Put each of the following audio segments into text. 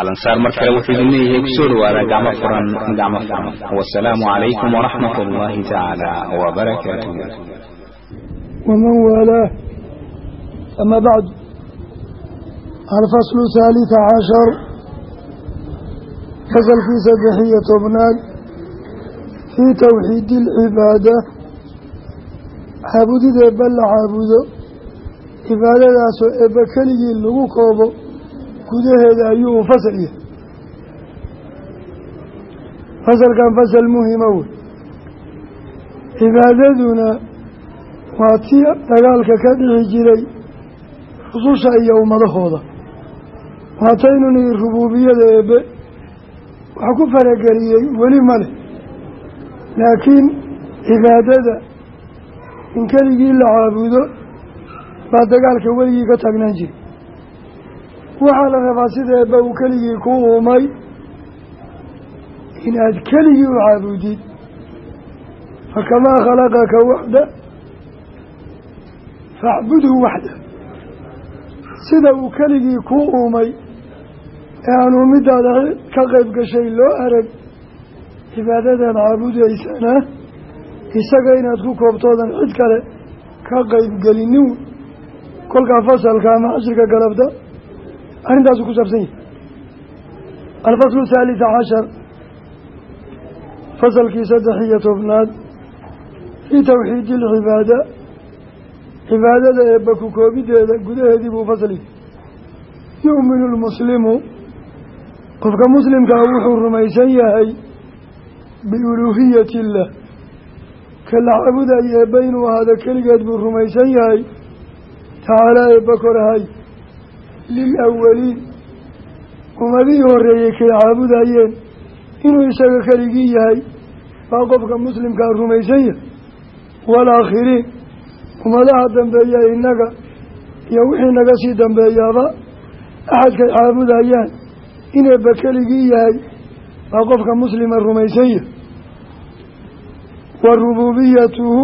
alansaar mar kale wuxuu idin leeyahay ku soo dhawaada gacmo furan gacmo furan. Wasalaamu calaykum waraxmat ullaahi tacaala wabarakaatuh waman waalaah ama bacdu alfaslu haalita cashar fasalkii saddex iyo tobnaad fii tawxiidi alcibaada caabudid eebba la caabudo cibaadadaasoo eebba keligii lagu koobo gudaheeda ayuu fasal yahay. Fasalkan fasal muhima wey. Cibaadaduna waa tii dagaalka ka dhici jiray rususha iyo ummadahooda. Nihi rubuubiyada eebbe wax ku farageliyey weli ma leh. Laakiin cibaadada in keligii la caabudo baa dagaalka weligii ka taagnaan jiray waxaa la rabaa sida eebba uu keligii ku uumay? Inaad keligii u caabudid. Fakamaa khalaqaka waxda facbudhu waxda sida uu keligii kuu uumay ee aan uumidaada ka qayb gashay loo arag cibaadadaad caabudaysana isaga inaad ku koobtoodan cid kale ka qaybgelinin kolkaa fasalka ama cashirka galabta arrintaasu ku saabsan yahay. Alfaslu haalita cashar fasalkii saddex iyo tobnaad fii tawxiidi alcibaada cibaadada eebba ku koobideeda gudaheedii buu fasli. Yu'minu lmuslimu qofka muslimkaa wuxuu rumaysan yahay biuluuhiyati illah. Ka la caabudayo eebba inuu ahaado keligeed buu rumaysan yahay tacaalaa eebba korahay lilawaliin ummadihii horreeyey kay caabudayeen inuu isaga keligii yahay baa qofka muslimkaa rumaysan yahay waalaakhiriin ummadaha dambeeya innaga iyo wixii naga sii dambeeyaaba axadkay caabudayaan ineeba keligii yahay baa qofka muslima rumaysan yahay wa rubuubiyatuhu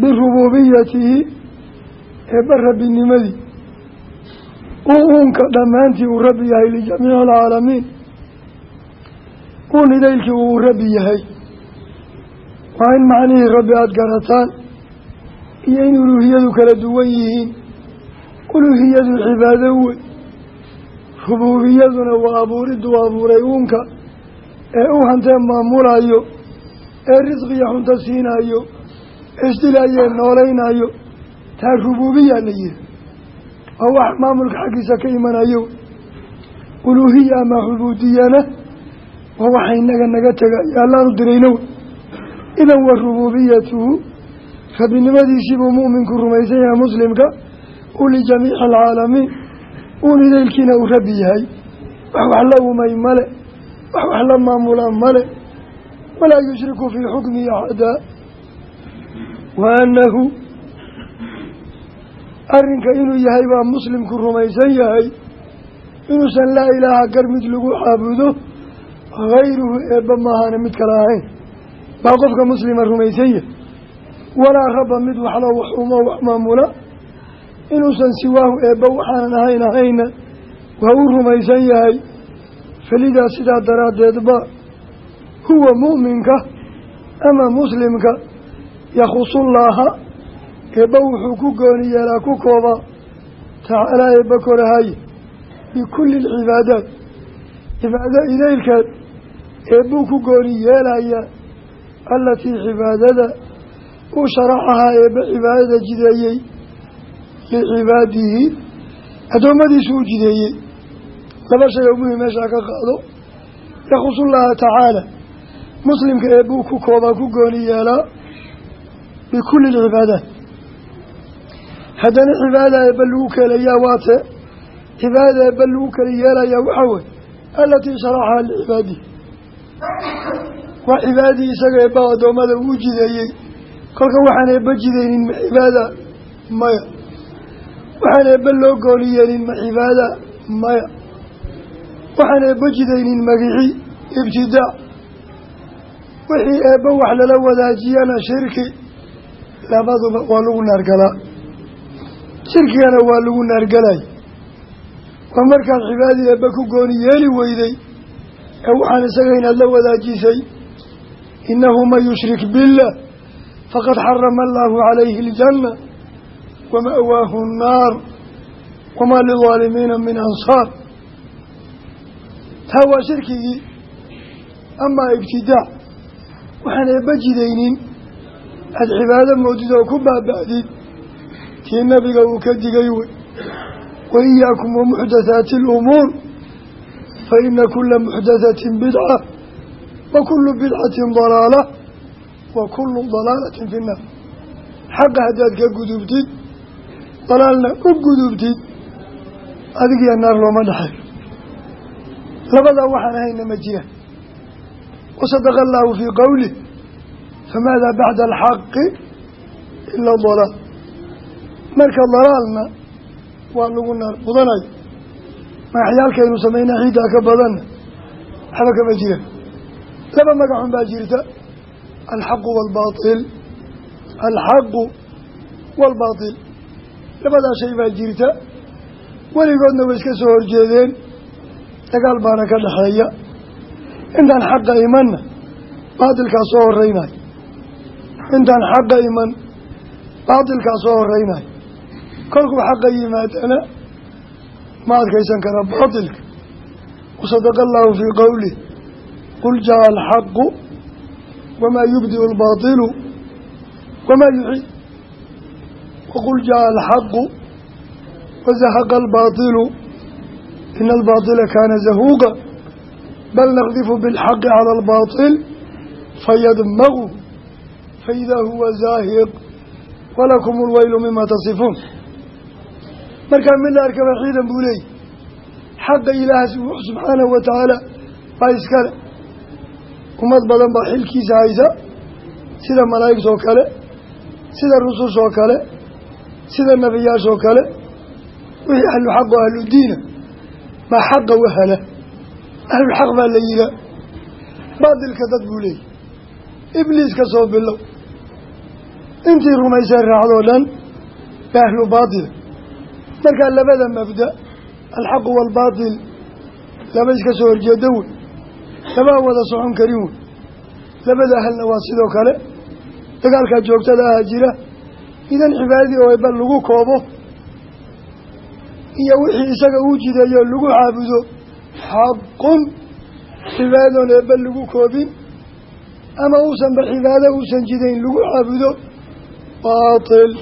birubuubiyatihi eebba rabbinimadii uu uunka dhammaantii uu rabbi yahay lijamiici alcaalamiin uun idaylkii uu rabbi yahay. Waa in macnihii rabbi aada garataan iyo in uluuhiyadu kala duwan yihiin. Uluuhiyadu cibaado wey rubuubiyaduna waa abuuriddu abuuray uunka ee u hantee maamulayo ee risqiya xunta siinayo isdilayee noolaynayo taa rubuubiya la yihi waa wax maamulka xaggiisa ka imanayo uluuhiya ama cubuudiyana waa waxa inaga naga tegaya allaanu dirayno idan wa rubuubiyatuhu rabbinimadiisiibuu mu'minku rumaysan yahay muslimka u lijamiici alcaalamiin uun idaylkiina uu rabbi yahay wax wax la umay male wax wax la maamula male walaa yushriku fii xukmihi axadaa wa annahu arrinka inuu yahay baa muslimku rumaysan yahay. Inuusan laa ilaaha gar mid lagu caabudo hayruhu eebba maahana mid kale ahayn. Baa qofka muslima rumaysan yahay. Walaa rabba mid waxlo wax umo wax maamula. Inuusan siwaahu eebba waxaanan ahayn ahayna waa u rumaysan yahay. Felidaa sidaa daraaddeedba huwa mu'minka ama muslimka yakhusullaaha eebba wuxuu ku gooni yeelaa ku koobaa tacaalaa eebba korahaye bikulli alcibaadaat. Cibaado idaylkeed eebbuu ku gooni yeelayaa alatii cibaadada uu sharaxahaa eebba cibaadada jideeyey licibaadihi addoommadiisu u jideeyey. Laba shay oo muhiim meeshaa ka qaado. Yakhusu llaha tacaala muslimka eebbuu ku koobaa ku gooni yeelaa bikulli alcibaadaat haddana cibaada eebba lagu kelayaa waate. Cibaada eebba lagu kala yeelayaa waxaa wey alatii sharaxaha licibaadihi waa cibaadii isaga eebba addoommada uu jideeyey. Kolka waxaan eebba jidaynin ma cibaada maya. Waxaan eebba loo gooni yeelin ma cibaada maya. Waxaan eebba jidaynin magici ibtidaac wixii eebba wax lala wadaajiyana shirki labaduba waa lagu naargalaa shirkigana waa lagu naargalay. Waa markaad cibaadii eebba ku gooni yeeli weyday ee waxaan isaga inaad la wadaajisay innahu man yushrik billah faqad xarama allaahu calayhi aljanna wama'waahu annaar wamaa lilaalimiina min ansaar. Taa waa shirkigii amaa ibtidaac waxaan eebba aada cibaado moodid oo ku baaba'did tii nabiga uu ka digay wey wa iyaakum wa muxdathaati alumuur fa ina kula muxdathatin bidca wa kullu bidcatin dalaala wa kullu dalaalatin fi nnaar. Xaqa haddaad ka gudubtid dalaalna u gudubtid adigiyo naar looma dhexeeyo labadaa waxaan ahayna ma jiraan wasadaqa allaahu fii qowlih famaada bacda alxaqi ila marka dalaalna waa lagu naar mudanayo magaxyaalkaynu samaynaa ciiddaa ka badanna waxba kama jiraan laba magacun baa jirta alxaqu waalbaatil. Alxaqu waalbaatil. Labadaa shay baa jirta. Weligoodna way iska soo horjeedeen. Dagaal baana ka dhexeeya intaan xaqa imanna baatilkaa soo horeynayo intaan xaqa iman baatilkaa soo horeynayo kolkuu xaqa yimaadana ma adkaysan kara baatilka wasadaqa allaahu fii qowlih qul jaa alxaqu wamaa yubdiu albaatilu wamaa yuciid waqul jaa alxaqu wazahaqa albaatilu ina albaatila kaana zahuuqa bal naqdifu bilxaqi cala albaatil fayadmagu faidaa huwa zaahiq walakum alweylu mima tasifuun markaa mid la arkaba ciidan buu leeyahy xaqa ilaahaas subxaanahu wa tacaala baa iskale ummad badan baa xilkiisa haysa sida malaa'igtoo kale sida rusushoo kale sida nebiyaashoo kale. Wixii ahluxaq oo ahludiina maa xaqa wahala ahlulxaq baa la yihaa baatilka dad buu leeyahy ibliis ka soo bilow. Intii rumaysay raacdoo dhan ba ahlu markaa labada mabda alxaqu waalbaatil laba iska soo horjeedo wey lama wada socon karin wey labada ahalna waa sidoo kale. Dagaalkaa joogtada aha jira idan cibaadadii oo eba lagu koobo iyo wixii isaga uu jideeyo lagu caabudo xaqun cibaadadoon eeba lagu koobin ama uusanba cibaado uusan jidayn lagu caabudo baatil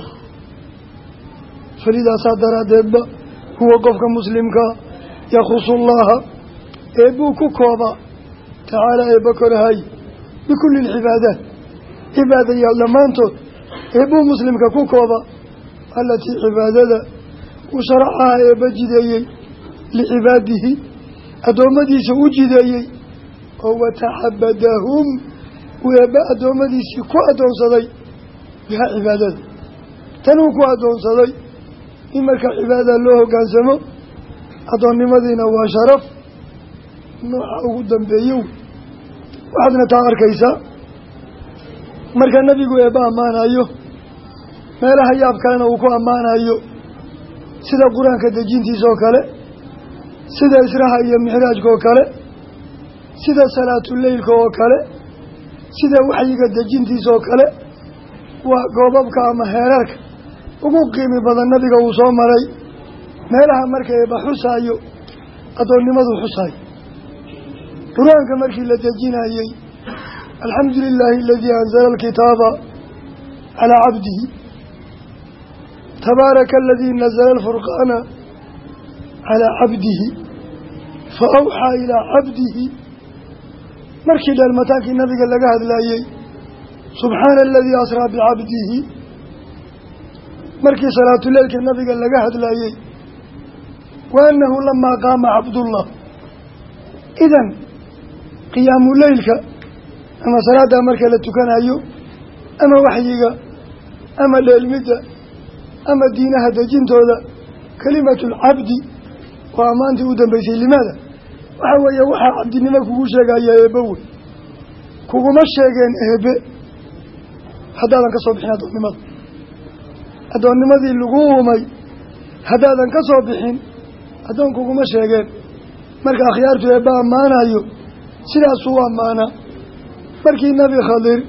falidaasaa daraaddeedba huwa qofka muslimkaa yakhusu llaha eebbuu ku koobaa tacaala eebba korahay bikulli alcibaadaat cibaadayaal dhammaantood eebbuu muslimka ku kooba allatii cibaadada uu sharacaha eebba jideeyey licibaadihi addoommadiisa u jideeyey oo wataxabadahum uu eebba addoommadiisii ku addoonsaday bihaa cibaadada tanuu ku addoonsaday in markaa cibaadada loo hoggaansamo addoonnimadiina waa sharaf nooca ugu dambeeyo. Waxaadna taa arkaysaa marka nebigu eebba ammaanayo meelaha yaabkalena uu ku ammaanayo sida qur'aanka dejintiisa oo kale sida israha iyo mixraajka oo kale sida salaatuleylka oo kale sida waxyiga dejintiisa oo kale waa goobabka ama heerarka ugu qiimi badan nabiga uu soo maray. Meelaha marka eeba xusaayo addoonnimadu xusaayo qur'aanka markii la dejinayey alxamdu lilaahi aladii anzala alkitaaba calaa cabdihi tabaaraka aladii nazala alfurqaana calaa cabdihi fa awxaa ilaa cabdihi markii dheelmataankii nabiga laga hadlaayey subxaana aladii asraa bicabdihi markii salaatuleylka nabiga laga hadlaayey wa annahu lamaa qaama cabdullah. Idan qiyaamu leylka ama salaaddaa marka la tukanayo ama waxyiga ama dheelmidda ama diinaha dejintooda kelimatu lcabdi waa ammaantii u dambeysay limaada. Waxa weeye waxaa cabdinimo kugu sheegaya eebbe wey kuguma sheegeen eebe haddaadan ka soo bixin addoonnimada addoonnimadii lagu uumay haddaadan ka soo bixin addoon kuguma sheegeen. Marka akhyaartu eebba ammaanayo sidaasuu ammaanaa markii nebi khadir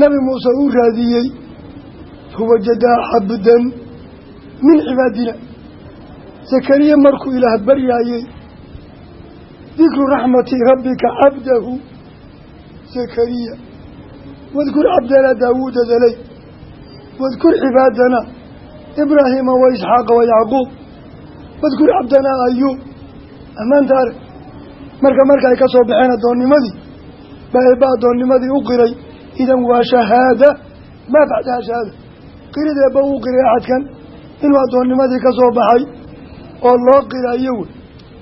nebi muuse uu raadiyey fawajadaa cabdan min cibaadina. Zakariya markuu ilaah baryaayey dikru raxmati rabbika cabdahu. Zakariya wadkur cabdanaa daawuuda dalay wadkur cibaadana ibraahiima wa isxaaqa wa yacquub wadkur cabdanaa ayuub ammaanta arag marka marka ay ka soo baxeen addoonnimadii baa eebba addoonnimadii u qiray idan waa shahaada maa bacdaha shahaada qirid eebba uu qiray axadkan inuu addoonnimadii ka soo baxay oo loo qirayo wey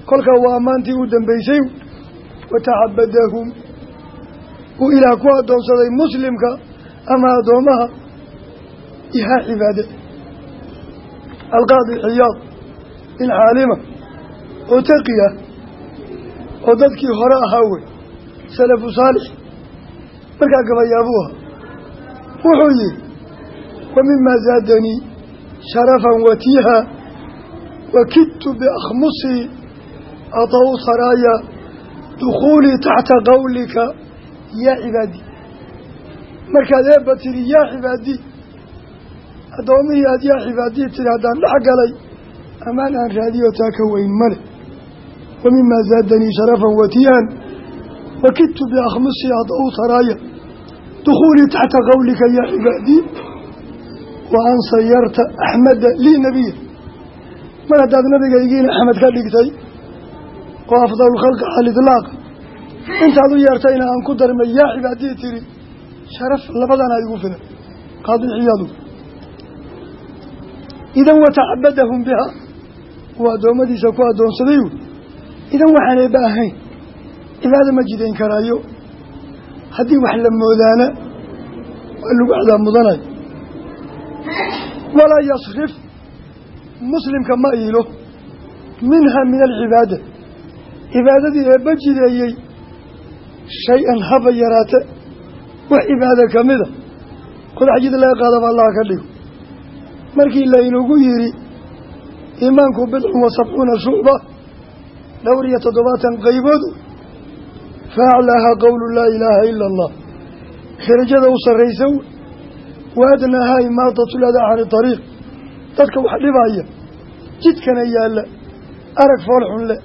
kolka waa ammaantii u dambeysay watacabadahum uu ilaah ku addoonsaday muslimka ama addoommaha ihaa cibaade alqaadi ciyaad in caalima oo taqiya oo dadkii hore ahaa wey salafu saalix markaa gabayaabuu ahaa wuxuu yihi wa mimaa zaadanii sharafan watiiha wakidtu biakhmusii adau saraaya dukhuulii taxta qawlika yaa markaad eebba tidhi yaa cibaadii addoomihii aad yaa cibaadii tidhi haddaan dhex galay ammaan aan raadiyo taa ka weyn male wa mimaa zaadanii sharafan watiihan wakidtu biakhmusii adau saraaya dukhuulii taxta qawlika yaa cibaadii wa an sayarta axmeda lii nebiya mar haddaad nabigaygiina axmed ka dhigtay oo afdalu khalqi cala idlaaqa intaad u yeertayna aan ku darmay yaa cibaadii tiri sharaf labadana igu filan qaadiciyaadu idan watacabadahum biha uu addoommadiisa ku addoonsaday wy idan waxaan eebba ahayn cibaado ma jidayn karaayo haddii wax la moodaana waa lagu cadaab mudanayo walaa yasrif muslimka ma iilo minha min alcibaada cibaadadii eebba jideeyey shay-an haba yaraate wax cibaada ka mida qodax laga qaadaba allaha ka dhigo markii laynagu yidhi iimaanku bidcun wa sabcuuna shucba dhowr iyo toddobaatan qaybood fa aclaaha qowlu laa ilaaha ila allah. Darajada u sarraysa wey wa adnaahaa imaadatu ladaa cani tariiq. Dadka wax dhibaya jidkana yaalla arag foolxun leh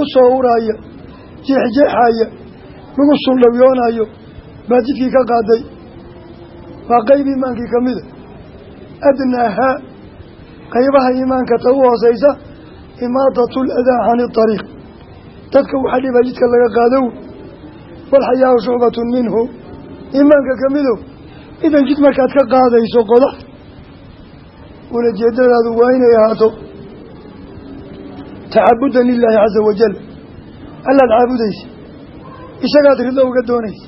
u soo uraaya jeexjeexaaya lagu suldhawyoonayo baa jidkii ka qaaday. Waa qeyb iimaankii ka mida adnaahaa qaybaha iimaanka ta u hooseysa imaadatu ladaa cani ariiq dadka waxa dhiba jidka laga qaadow walxayaau shucbatun minhu iimaanka ka midow idan jid markaad ka qaadayso qodax ulajeedadaadu waa inay ahaato tacabudan lilaahi caza wajal allaad caabudaysa isagaad rido uga doonaysa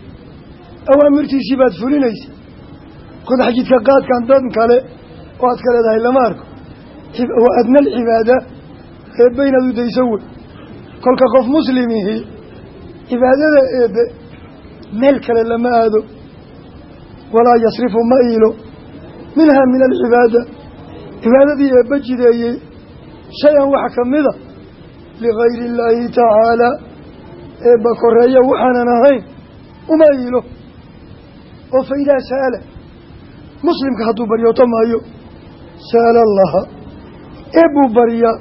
awaamirtiisii baad fulinaysa qodax jidka qaadkan dan kale oo aad ka leedahay lama arko. Wa adna alcibaada eebbe inaad u dayso wey. Kolka qof muslimihii cibaadada eebbe meel kale lama aado. Walaa yasrifu ma iilo. Minha min alcibaada. Cibaadadii eebbe jideeyey shay-an wax ka mida ligayri illaahi tacaalaa eebba koreeya waxaanan ahayn uma iilo. Oo fa idaa sa'ala muslimka hadduu baryooto maayo sa'ala allaha eebbuu baryaa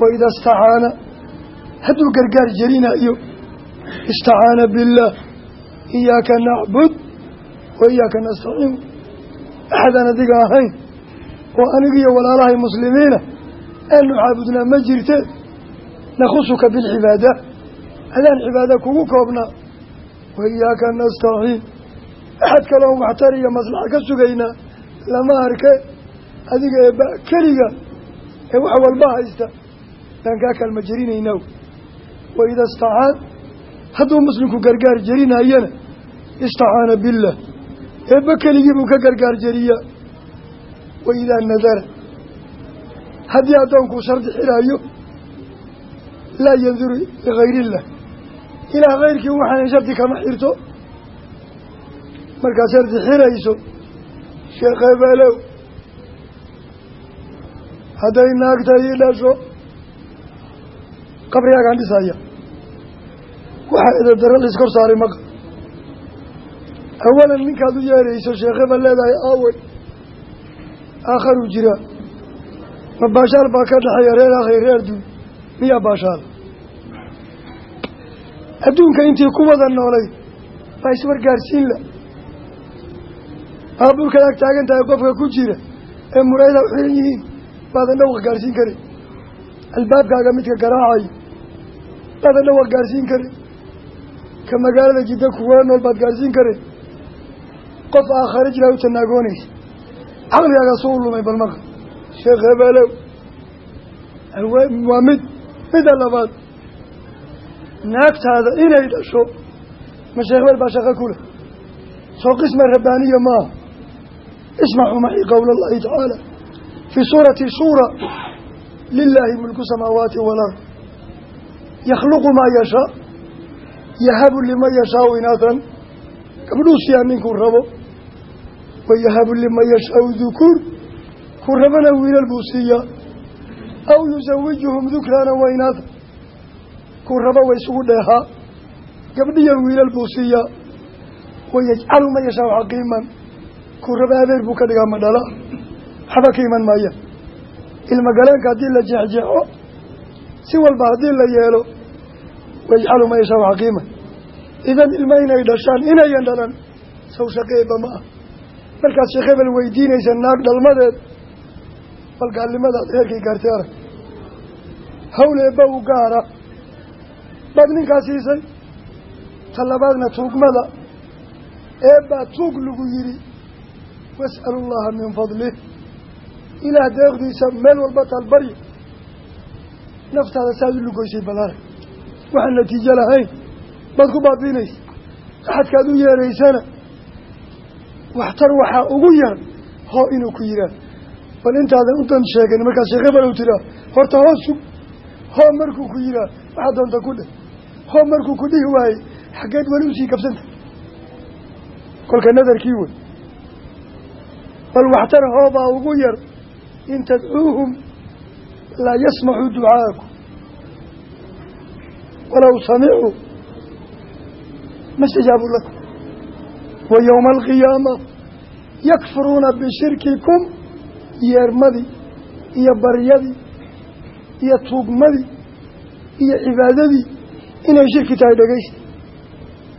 wa idaa istacaana hadduu gargaar jelinayo istacaana billaah iyaaka nacbud wa iyaaka nastaciin axadaan adiga ahayn oo anigiiyo walaalahay muslimiina aanu caabudnaa ma jirte nakhusuka bilcibaada adaan cibaada kugu koobnaa wa iyaaka nastaciin axad kaloon waxtar iyo maslaxa ka sugaynaa lama arke adiga eebba keliga ee wax walba haysta baan kaa kaalma jerinaynaa waida istacaan hadduu muslimku gargaar jerinayana istacaana billaah eebba keligii buu ka gargaar jeriyaa. Waidaa nadara haddii addoonkuu shardi xiraayo laa yanduru ligayr illah ilaah kayrkii waxaanay shardi kama xirto markaad shardi xirayso sheekh ebelow hadday naagta ii dhasho qabrigaagaan dhisaya waxaa edadaro laiskor saaray maqa awalan ninkaad u yeerayso sheekheba leedahay aawey aakharuu jiraa ma baashaal baa ka dhexeeya reer akhay reer duun miyaa baashaal? Adduunka intii ku wada noolay baa iswargaarsiin la. Baabuurkaad ag taagan tahay qofka ku jira ee muraayada u xiran yihiin baadan dhawaq gaarsiin karin albaabkaaga midka garaacayo baadan dhawaq gaarsiin karin ka magaalada jidda kuwaa nool baad gaarsiin karin qof aakhare jiraa u tanaagoonaysa caqligaaga suu lumay bal marka sheekh hebelow waa mid midda labaad. Naagtaada inay dhasho ma sheekh hebel baa shaqo ku leh. Soo qisma rabbaaniya maaha. Ismacuu macii qowla allahi tacaala fii suurati suura lilaahi mulku samaawaati walard yakhluqu maa yashaa yahabu liman yashaau inaahan gabdhuu siyaa ninkuu rabo wayahabu liman yashaau dukuur kuu rabana wiilal buu siiyaa aw yusawijuhum dukraana wa inaathan kuu rabo wa isugu dheehaa gabdhiya wiilal buu siiyaa wayajcalu man yashaau xaqiiman kuu raba adeer buu ka dhigaa ma waxba ka iman maaya ilmagaleenka haddii la jeexjeexo si walba haddii la yeelo wayajcalu man yashaau xaqiiman idan ilma inay dhashaan inayan dhalan saw shaqeeba ma ah markaad sheekh weydiinaysa naag dhalmadeed bal gaalnimadaad heerkay gaartay arag. Hawl eebba u gaara baad ninkaa siisay? Ta labaadna tuugmada. Eebbaa tuug lagu yidhi was'alu llaha min fadlih ilaah deeqdiisa meel walba taal barya naftaada saaad u lugoysay bal arag waxaan natiijo lahayn. Baad ku baabiinaysa axadkaad u yeeraysana. Waxtar waxaa ugu yar hoo inuu ku yihaah bal intaadan u dan sheegan markaad sheekh hebel u tiraa horta hoo sug. Hoo markuu ku yihaah waxaa doonta ku dheh. Hoo markuu ku dhihi waayey xaggeed weli u sii kabsanta. Kolka nadarkii wey bal waxtar hoobaa ugu yar in tadcuuhum laa yasmacuu ducaakum walow samicuu ma stajaabu lakum wa yowma alqiyaama yakfuruuna bishirkikum yeermadii iyo baryadii iyo tuugmadii iyo cibaadadii inay shirki tahay dhegeysta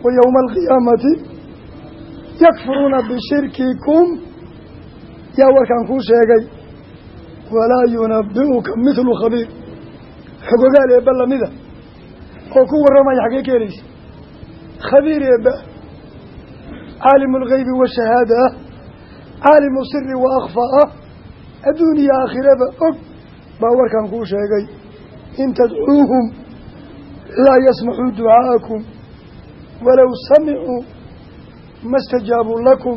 wa yowma alqiyaamati yakfuruuna bishirkikum yaa warkaan kuu sheegay walaa yunabi'uka mithlu khabiir. Xogogaal eebba lamida oo ku warramaya xaggee ka helaysa khabiir eebba caalimu algeybi washahaada ah caalimu siri wa akhfa ah adduun iyo aakhiraba og baa warkaan kuu sheegay. In tadcuuhum laa yasmacuu ducaa'akum walow samicuu ma stajaabuu lakum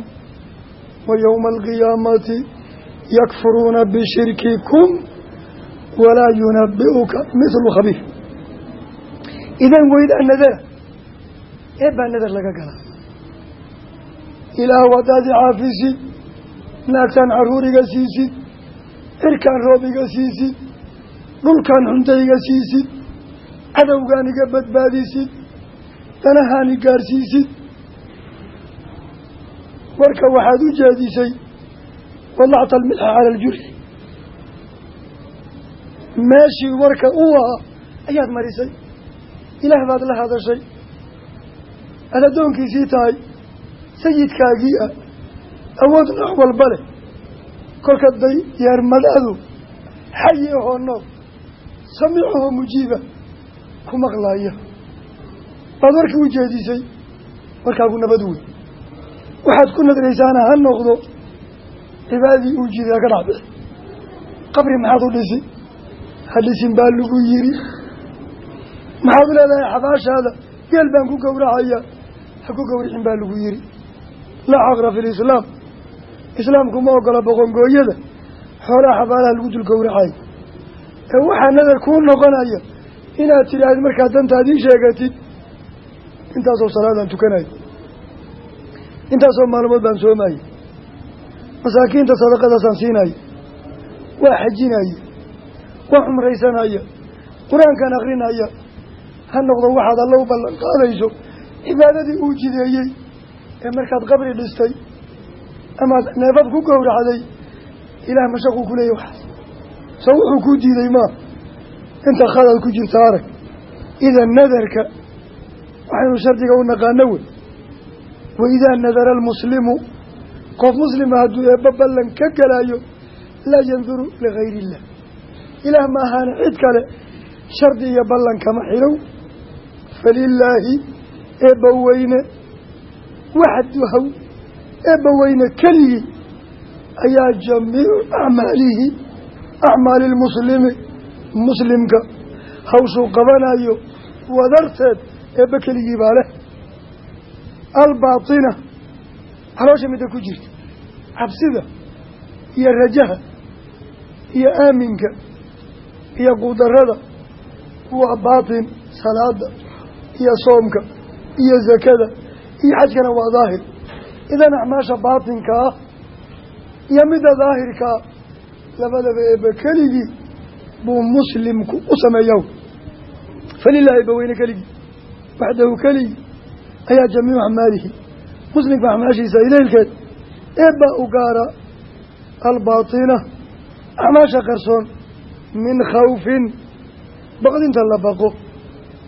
wa yowma alqiyaamati yakfuruuna bishirkikum walaa yunabi'uka mithlu khabiir idan weydaa nadara ee baa nadar laga galaa ilaah wadaad i caafisid naagtaan caruuriga siisid cirkaan roobiga siisid dhulkaan xuntayga siisid cadowgaan iga badbaadisid danahaan i gaarsiisid warka waxaad u jeedisay wadacta almilxa cala aljurxi meeshii warka u ahaa ayaad marisay ilaah baad la hadashay aad addoonkiisii tahay sayidkaagii ah awood nooc walba leh kolka day yeermadadu xayi ahoo nool samiicahoo mujiiba ku maqlaaya baad warkii u jeedisay warkaagu nabad wey waxaad ku nadraysaana ha noqdo cibaadadii uu jidaa ka dhacbix qabri maxaad u dhisi ha dhisin baa lagu yiri. Maxaad u leedahay xabaashaada? Geel baan ku gowracaya ha ku gowricin baa lagu yiri. Laa xaqra fi lislaam islaamku ma ogola boqongooyada. Xoolaha xabaalaha lagu dul gowracayo ee waxaa nadar kuu noqonaya inaad tidhaahid markaad dantaadii sheegatid intaasoo salaadaan tukanayo intaasoo maalmood baan soomaye masaakiinta sadaqadaasaan siinayo waa xajinaya waa cumraysanaya qur'aankaan akrinaya ha noqdo waxaad alla u ballan qaadayso cibaadadii uu jideeyey ee markaad qabri dhistay amaad neefad ku gowracday ilaah mashaquu ku leeyahy waxaas soo wuxuu kuu diiday maa inta khadaad ku jirta arag. Idan nadarka waxaynu shardiga u naqaano wey wa idaa nadara almuslimu qof muslima hadduu eebba ballan ka gelaayo laa yanduru ligayri illah. Ilaah ma ahaana cid kale shardi iyo ballan kama xilow falilaahi eebba weyne waxduhaw eebba weyne keligii ayaa jamiicu acmaalihi acmaali lmuslimi muslimka. Hawshuu qabanayo wadarteed eebba keligii baa leh. Albaatina caloosha midda ku jirta. Cabsida iyo rajaha iyo aaminka iyo quudarada waa baatin salaada iyo soomka iyo zakada iyo xajkana waa daahir. Idan acmaasha baatinka ah iyo midda daahirka ah labadaba eebba keligii buu muslimku u sameeya falilaahi eebba weyne keligii waxdahu keligii ayaa jamiicu acmaalihi muslimka acmaashiisa ileylkeed eebba u gaara albaatina acmaasha qarsoon min khawfin baqdinta la baqo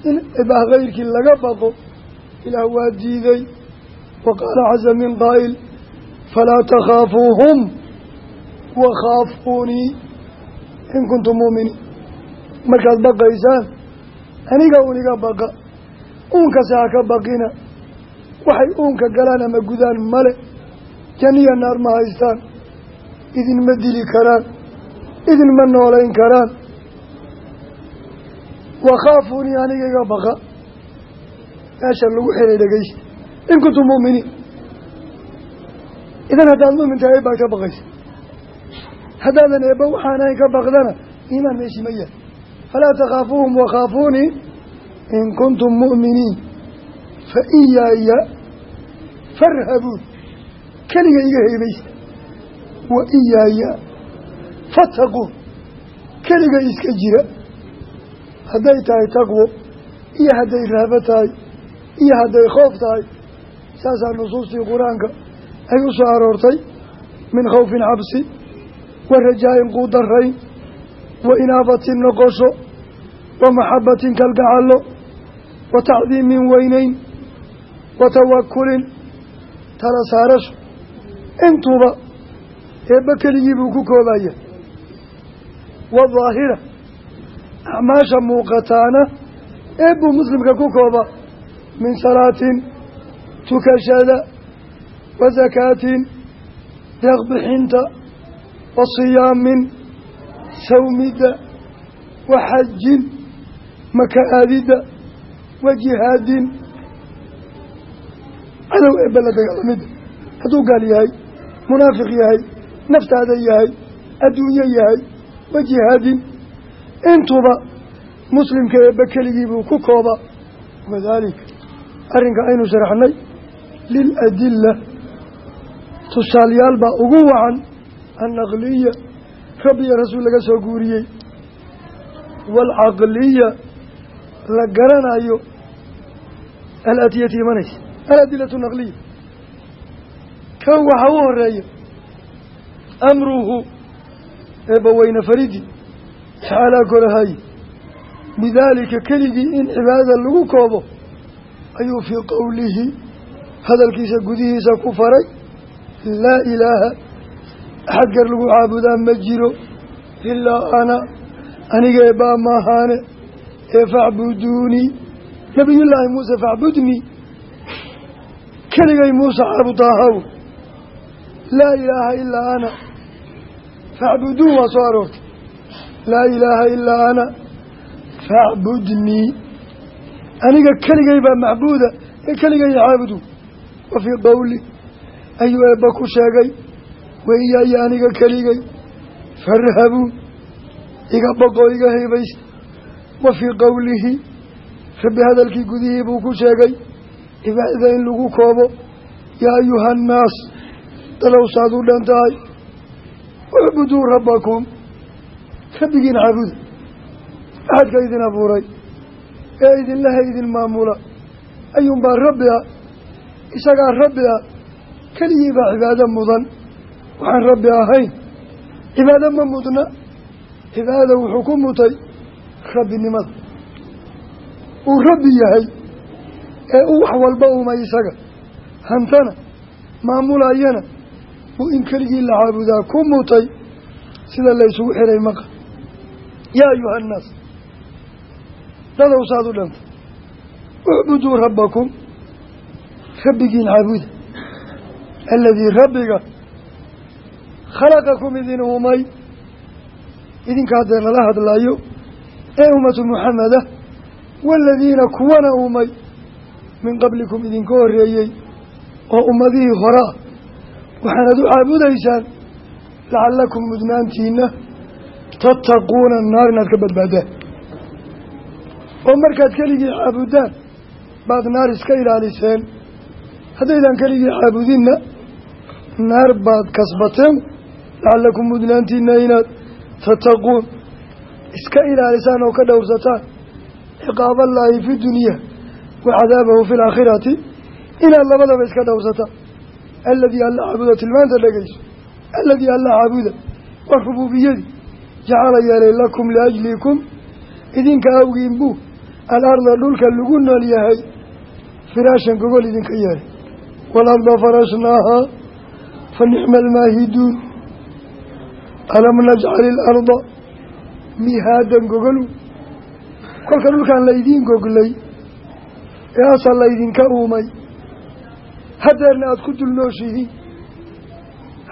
in eebah kayrkii laga baqo ilaah waa diiday. Wa qaala caza min qaa'il falaa takhaafuuhum wakhaafuunii in kuntum muuminiin markaad baqaysaan aniga uniga baqa uunkase ha ka baqina waxay uunka galaan ama gudaan male. Janiya naar ma haystaan. Idinma dili karaan. Idinma noolayn karaan. Wakhaafuunii aniga iga baqa. Meesha lagu xiray dhegeysta in kuntum mu'miniin. Idan haddaad mu'min tahay eebbaad ka baqaysa. Haddaadan eebba waxaan ahayn ka baqdana iimaan meeshii ma yahay falaa takhaafuuhum wakhaafuunii in kuntum mu'miniin. Fa iyaaya farhabuun keliga iga heybaysta wa iyaaya fattaquun keliga iska jira. Hadday tahay taqwo iyo hadday rahbo tahay iyo hadday khoof tahay saasaa nusuustii qur'aanka ay u soo aroortay. Min khawfin cabsi wa rajaa-in quudarayn wa inaabatin noqosho wa maxabatin kalgacallo wa tacdiimin weyneyn wa tawakulin tala saarasho intuuba eebba keligii buu ku koobaya wadaahira acmaasha muuqataana eebbuu muslimka ku kooba min salaatin tukashada wa sakaatin deeqbixinta wa siyaamin sawmidda wa xajin maka wa jihaadin cadow eebba la dagaalamidda hadduu gaal yahay munaafiq yahay naftaada yahay adduunyo yahay wa jihaadin intuba muslimka eebba keligii buu ku kooba. Wadaalika arrinka aynu sharaxnay liladilla tusaalyaal baa ugu wacan annaqliya rabbi iyo rasuul laga soo guuriyey. Waalcaqliya la garanayo. Alatiyati imanaysa aladilatu naqliya kan waxaa u horreeya amruhu eebba weyne faridi tacaalaa korahaye bidaalika keligii in cibaadada lagu koobo ayuu fii qowlihi hadalkiisa gudihiisa ku faray laa ilaaha axad gar lagu caabudaa ma jiro ilaa ana aniga eebbaa maahaane ee facbuduunii nabiyullaahi muuse facbudnii keligay muuse caabudaahaw laa ilaaha ilaa ana. Facbuduun waa soo aroortay. Laa ilaaha ilaa ana. Facbudnii aniga keligay baa macbuuda ee keligay caabudu. Wa fii qowli ayuu eebba ku sheegay. Waiyaaya aniga keligay. Farhabuun iga boqoo iga haybaysta wa fii qowlihi rabbi hadalkii gudihii buu ku sheegay cibaadada in lagu koobo. Yaa ayuha annaas dalow saad u dhan tahay ucbuduu rabbakum. Rabbigiin caabuda axadka idin abuuray ee idinlaha idin maamula. Ayuunbaa rabbi ah isagaa rabbi ah keligii baa cibaado mudan. Waxaan rabbi ahayn cibaado ma mudna cibaadada wuxuu ku mutay rabbinimada. Uu rabbi yahay ee uu wax walba umay isaga. Hantana maamulayana uu in keligii la caabudaa ku mutay sida laysugu xiray maqa yaa ayuha annaas dadow saad u dhantay ucbuduu rabbakum rabbigiin caabuda. Aladii rabbiga khalaqakum idin uumay idinka haddee lala hadlayo ee ummatu muxameda waaladiina kuwana uumay min qablikum idinka horreeyey oo ummadihii hore. Ah waxaanad u caabudaysaan lacallakum mudnaantiina tattaquuna naar inaad ka badbaadaan oo markaad keligii caabudaan baad naar iska ilaaliseen. Haddaydan keligii caabudinna naar baad kasbateen. Lacallakum mudnaantiina inaad tattaquun iska ilaalisaan oo ka dhowrsataan ciqaaballaahi fi dunya wa cadaabahu fi laakhirati inaad labadaba iska dhowrsataan aladii alla caabuda tilmaanta dhegayso aladii alla caabuda waa rubuubiyadii jacala yeelay lakum liajlikum idinka awgiin buu alarda dhulka lagu nool yahay firaashan gogol idinka yeelay waalarda farashnaahaa fa nicma almaahiduun alam najcali ilarda mihaadan gogolu kolka dhulkan laydiin goglay ee asal laydinka uumay. Haddeerna aada ku dulnooshihiin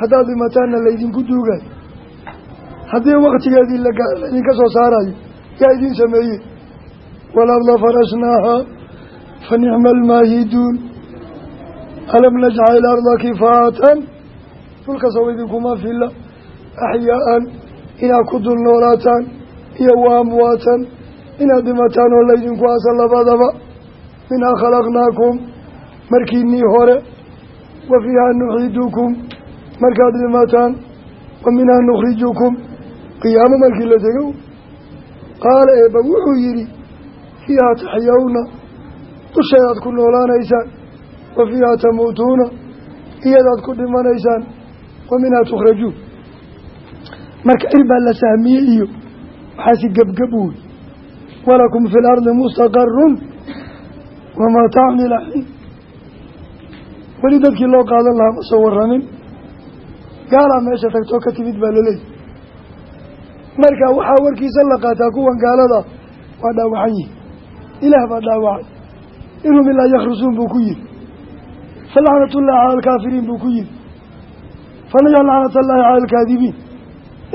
haddaad dhimataanna laydinku duugay. Haddii waktigeedii laydinka soo saarayo yaa idiin sameeyey. Waalarda farashnaahaa fa nicma almaahiduun alam najcal ilarda kifaatan. Dhulkasow idinkuma fila axyaa'an inaad ku dul noolaataan iyo wa amwaatan inaad dhimataan oo laydinku asa labadaba minhaa khalaqnaakum. Markiinii hore wa fiihaa nuxiidukum markaad dhimataan wa minhaa nukhrijukum qiyaamo markii la tego qaala eebba wuxuu yidhi fiihaa taxyawna dusheedaad ku noolaanaysaan. Wa fiihaa tamuutuuna iyadaad ku dhimanaysaan. Wa minhaa tukhrajuun. Marka cir baa la sahmiyey iyo waxaasi gebgab walakum fi lardi mustaqarun wamaa tacmila xiin weli dadkii loo qaadan lahaa ma soo waramin gaalaa meesha tagtoo ka timid baa laleeyahy marka waxaa warkiisa la qaataa kuwan gaalada waa dhaawacan yihi ilaah baa dhaawacay. Inhum ilaa yakhrusuun buu ku yihi falacnatullaahi cala alkaafiriin buu ku yihi fanajcal lacnat allaahi cala alkaadibiin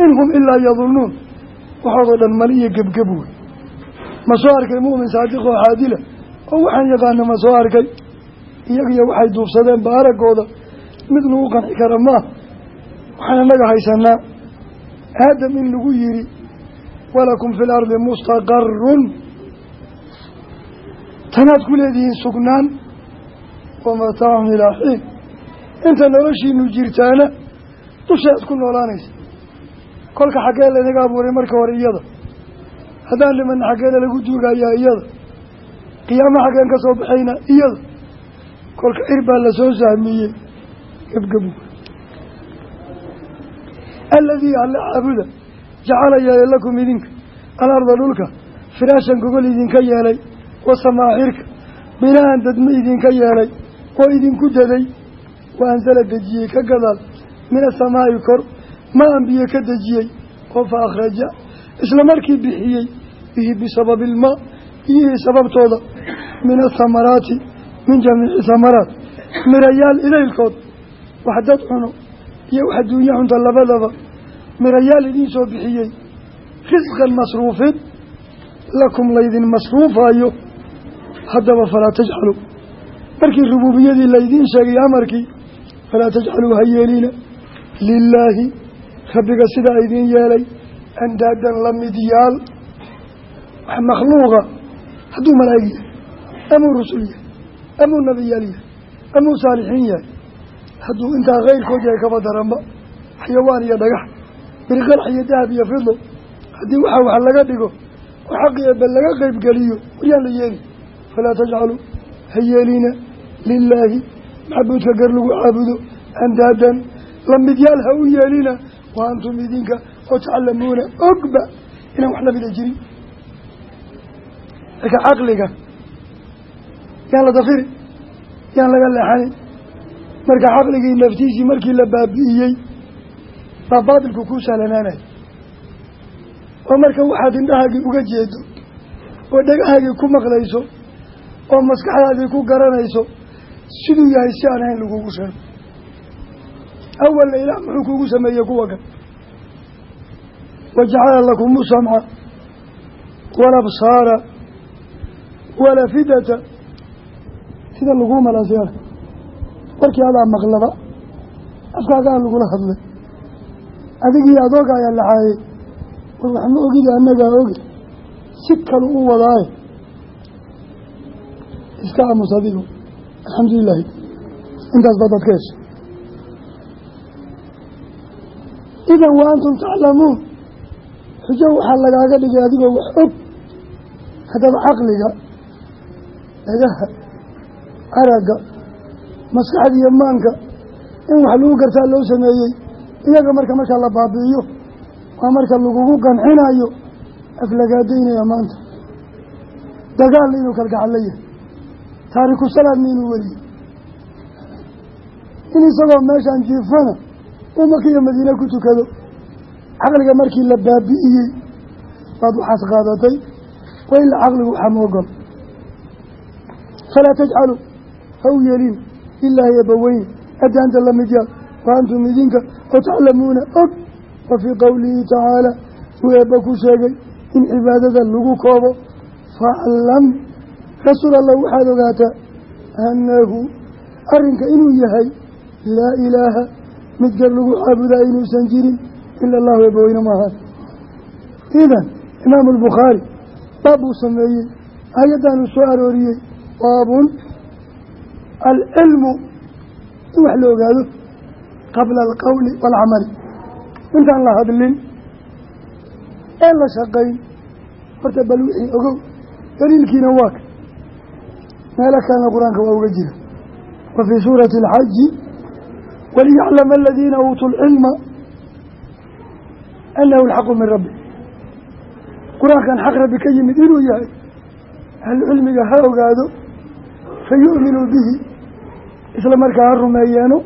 in hum ilaa yadunnuun waxoodoo dhan mali iyo gebgeb wey ma soo arkay mu'min saadiq oo caadila oo waxaan yaqaana ma soo arkay? Iyagiyo waxay duubsadeen ba araggooda mid lagu qanci kara maaha waxaan innaga haysanaa aadam in lagu yidhi walakum fi lardi mustaqarun tanaad ku leedihiin sugnaan wamataacun ilaa xiin. Inta noloshiinu jirtaana dushaad ku noolaanaysa. Kolka xaggee laynaga abuuray marka hore iyada. Haddaan dhimanna xaggeena lagu duugayaa iyada qiyaamo xaggeen ka soo baxayna iyada kolka cir baa la soo sahmiyey gebgabu aladii alla caabuda jacala yeelay lakum idinka. Alarda dhulka. Firaashan gogol idinka yeelay. Wasamaa xirka binaan dadma idinka yeelay. Oo idinku daday. Wa ansala dejiyey ka gadaal. Min asamaa'i kor. Ma ambiye ka dejiyey. Oo fa akhraja. Isla markii bixiyey. Bihi bisababi ilmaa biyihii sababtooda min athamaraati min jamiici thamaraat mirayaal idaylkood wax dad cuno iyo wax adduunye cunta labadaba. Mirayaal idiin soo bixiyey. Risqan masruufin lakum laydin masruufayo haddaba falaa tajcaluu markii rubuubiyadii laydiin sheegay amarkii falaa tajcaluu ha yeelina. Lilaahi rabbiga sidaa idiin yeelay andaadan la mid yaal wax makhluuqa hadduu malaa'ig amuu rusul yahay amuu nebiyaal yahay amuu saalixiin yahay. Hadduu intaa keyrkood yahay kaba daranba. Xayawaan iyo dhagax birqarax iyo dahab iyo fidlo. Haddii waxaa wax laga dhigo oo xaqi eebbe laga qeybgeliyo waryaan la yeeli. Falaa tajcaluu ha yeelina lilaahi maxbuudka gar lagu caabudo andaadan. La midyaal ha u yeelina wa oo tacalamuuna ogba inaan wax lamida jirin. Marka caqliga yaan la dafiri yaan laga leexanin marka caqligii naftiisii markii la baabi'iyey baa baatilku kuu sahlanaanaya oo marka waxaad indhahaagii uga jeedo oo dhagahaagii ku maqlayso oo maskaxdaadii ku garanayso siduu yahay si aan ahayn lagugu sheego awalna ilaah muxuu kuugu sameeyey kuwa kan wajacala lakumu samca walabsaara walafidata sida laguu malaasiyana warkii adaa maqlaba afkaagaan lagula hadlay adigii adooga ayaa laxaayey war wax ma ogida annagaa ogi si kalu u wadaaye iska aamus adigu alxamdulilaahi intaas baa dad ka idan wa antum taclamuun xujo waxaa lagaaga dhigay adigoo wax og. Haddaba caqliga dhagaha aragga maskaxda iyo maanka in wax lagu gartaa loo sameeyey. Iyaga marka markaa la baabi'iyo waa marka lagugu qancinayo aflagaadaynaya maanta. Dagaalna inuu kalgacal la yahay. Taariku salaadna inuu weliyo in isagoo meeshaan jiifana uu maka iyo madiine ku tukado caqliga markii la baabi'iyey baad waxaas qaadatay wa ilaa caqligu waxaa ma ogol falaa tajcaluu ha u yeelin ilaahi eebbaweyn adaanta la mid yaal wa antum idinka oo taclamuuna og wa fii qowlihi tacaala uu eebba ku sheegay in cibaadada lagu koobo faclam rasuul allah waxaad ogaataa annahu arrinka inuu yahay laa ilaaha mid gar lagu caabudaa inuusan jirin ila allahu eebbaweyne maahaan idan imaamu albukhaari baab sameeyey ayaddaanuu soo arooriyey baabun alcilmu in wax la ogaado qabla alqowli waalcamali intaan la hadlin ee la shaqayn horta bal wixii ogow daliilkiina waa ka meelo kalena qur'aanka waa uga jira wa fii suurati alxaji waliyaclama aladiina uutuu lcilma annahu alxaqu min rabbi qur'aankan xaq rabbi ka yimid inuu yahay ahlucilmiga ha ogaado fa yu'minuu bihi isla markaa ha rumeeyeeno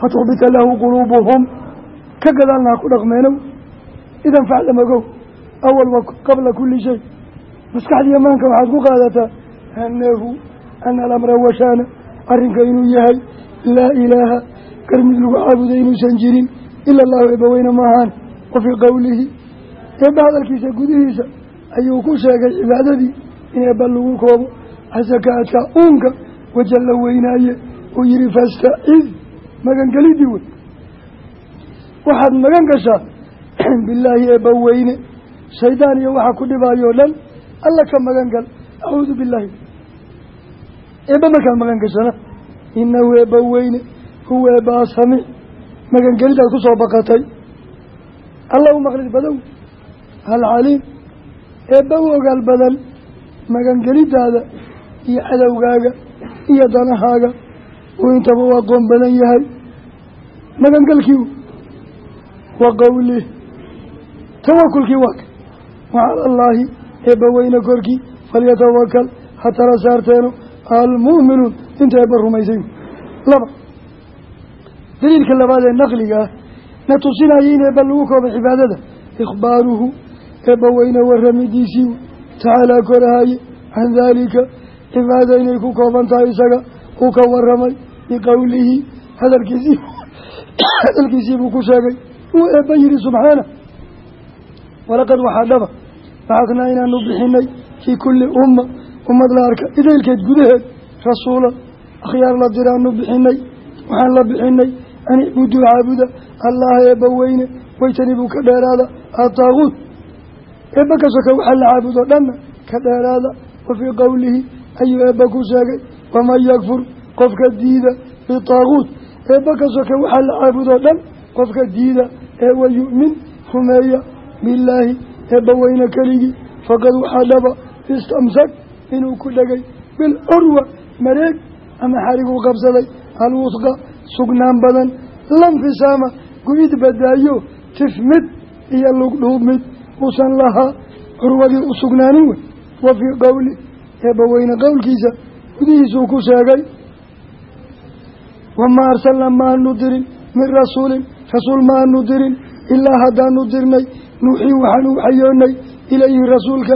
fatukhbita lahu quluubuhum ka gadaalna ha ku dhaqmeenow idan faclam ogow awal wa qabla kulli shay. Maskaxdiiyo maanka waxaad ku qaadataa annahu ana alamra washaana arrinka inuu yahay laa ilaaha gar mid lagu caabuday inuusan jirin ila allahu eebbaweyne maahaan wa fii qowlihi eebba hadalkiisa gudihiisa ayuu ku sheegay cibaadadii in eebba lagu koobo xasakaadka uunka waja la weynaaye uu yihi fastacid magangelidii wey. Waxaad magan gashaa bilaahi eebba weyne. Shaydaan iyo waxa ku dhibaayo o dhan alla ka magan gal. Acuudu billaahi. Eebba markaad magan gashana inahu eebba weyne huwa eebbaa samiic magangelidaad ku soo baqatay. Alla u maqlid badow alcaliim eebba u ogaal badan magangelidaada iyo cadowgaaga iyo danahaaga uu intaba u aqoon badan yahay. Magangelkii wa qowlih tawakulkii waa ka wa cala allaahi eebba weyne korkii falyatawakal ha tala saarteeno almu'minuun. Inta eebba rumaysay laba daliilka labaad ee naqliga ah na tusinaya in eebba lagu kooba cibaadada. Ikhbaaruhu eebba weyne warramidiisii tacaalaa korahaye can daalika cibaada inay ku kooban tahay isaga. Uu ka warramay biqowlihi hadalkiisii hadalkiisii buu ku sheegay uu eebba yihi subxaana walaqad waxaa dhaba bacadnaa inaanu bixinay fii kulli umma ummad la arka idaylkeed gudaheed rasuula akhyaar la diraanu bixinay waxaan la bixinay an icbuduu caabuda allaha eebba weyne waytanibuu ka dheeraada ataaguut eebba ka soka waxaa la caabudo dhanna ka dheeraada wa fii qowlihi ayuu eebba ku sheegay waman yakfur qofka diida bitaaguut eebba ka soka waxaa la caabudoo dhan qofka diida ee wa yu'min rumeeya billaahi eebba weyne keligii faqad waxaa dhaba istamsak inuu ku dhegay bilcurwa mareeg ama xariguu qabsaday alwusqa sugnaan badan lanfisaama gu-id badaayo tifmid iyo lugdhuubmid uusan lahaa curwadii u sugnaanin wey. Wa fii qowli eebbaweyne qowlkiisa gudihiisuu ku sheegay wamaa arsalnaa maanu dirin min rasuulin rasuul maanu dirin ilaa haddaanu dirnay nuuxii waxaanu waxyoonay ilayhi rasuulka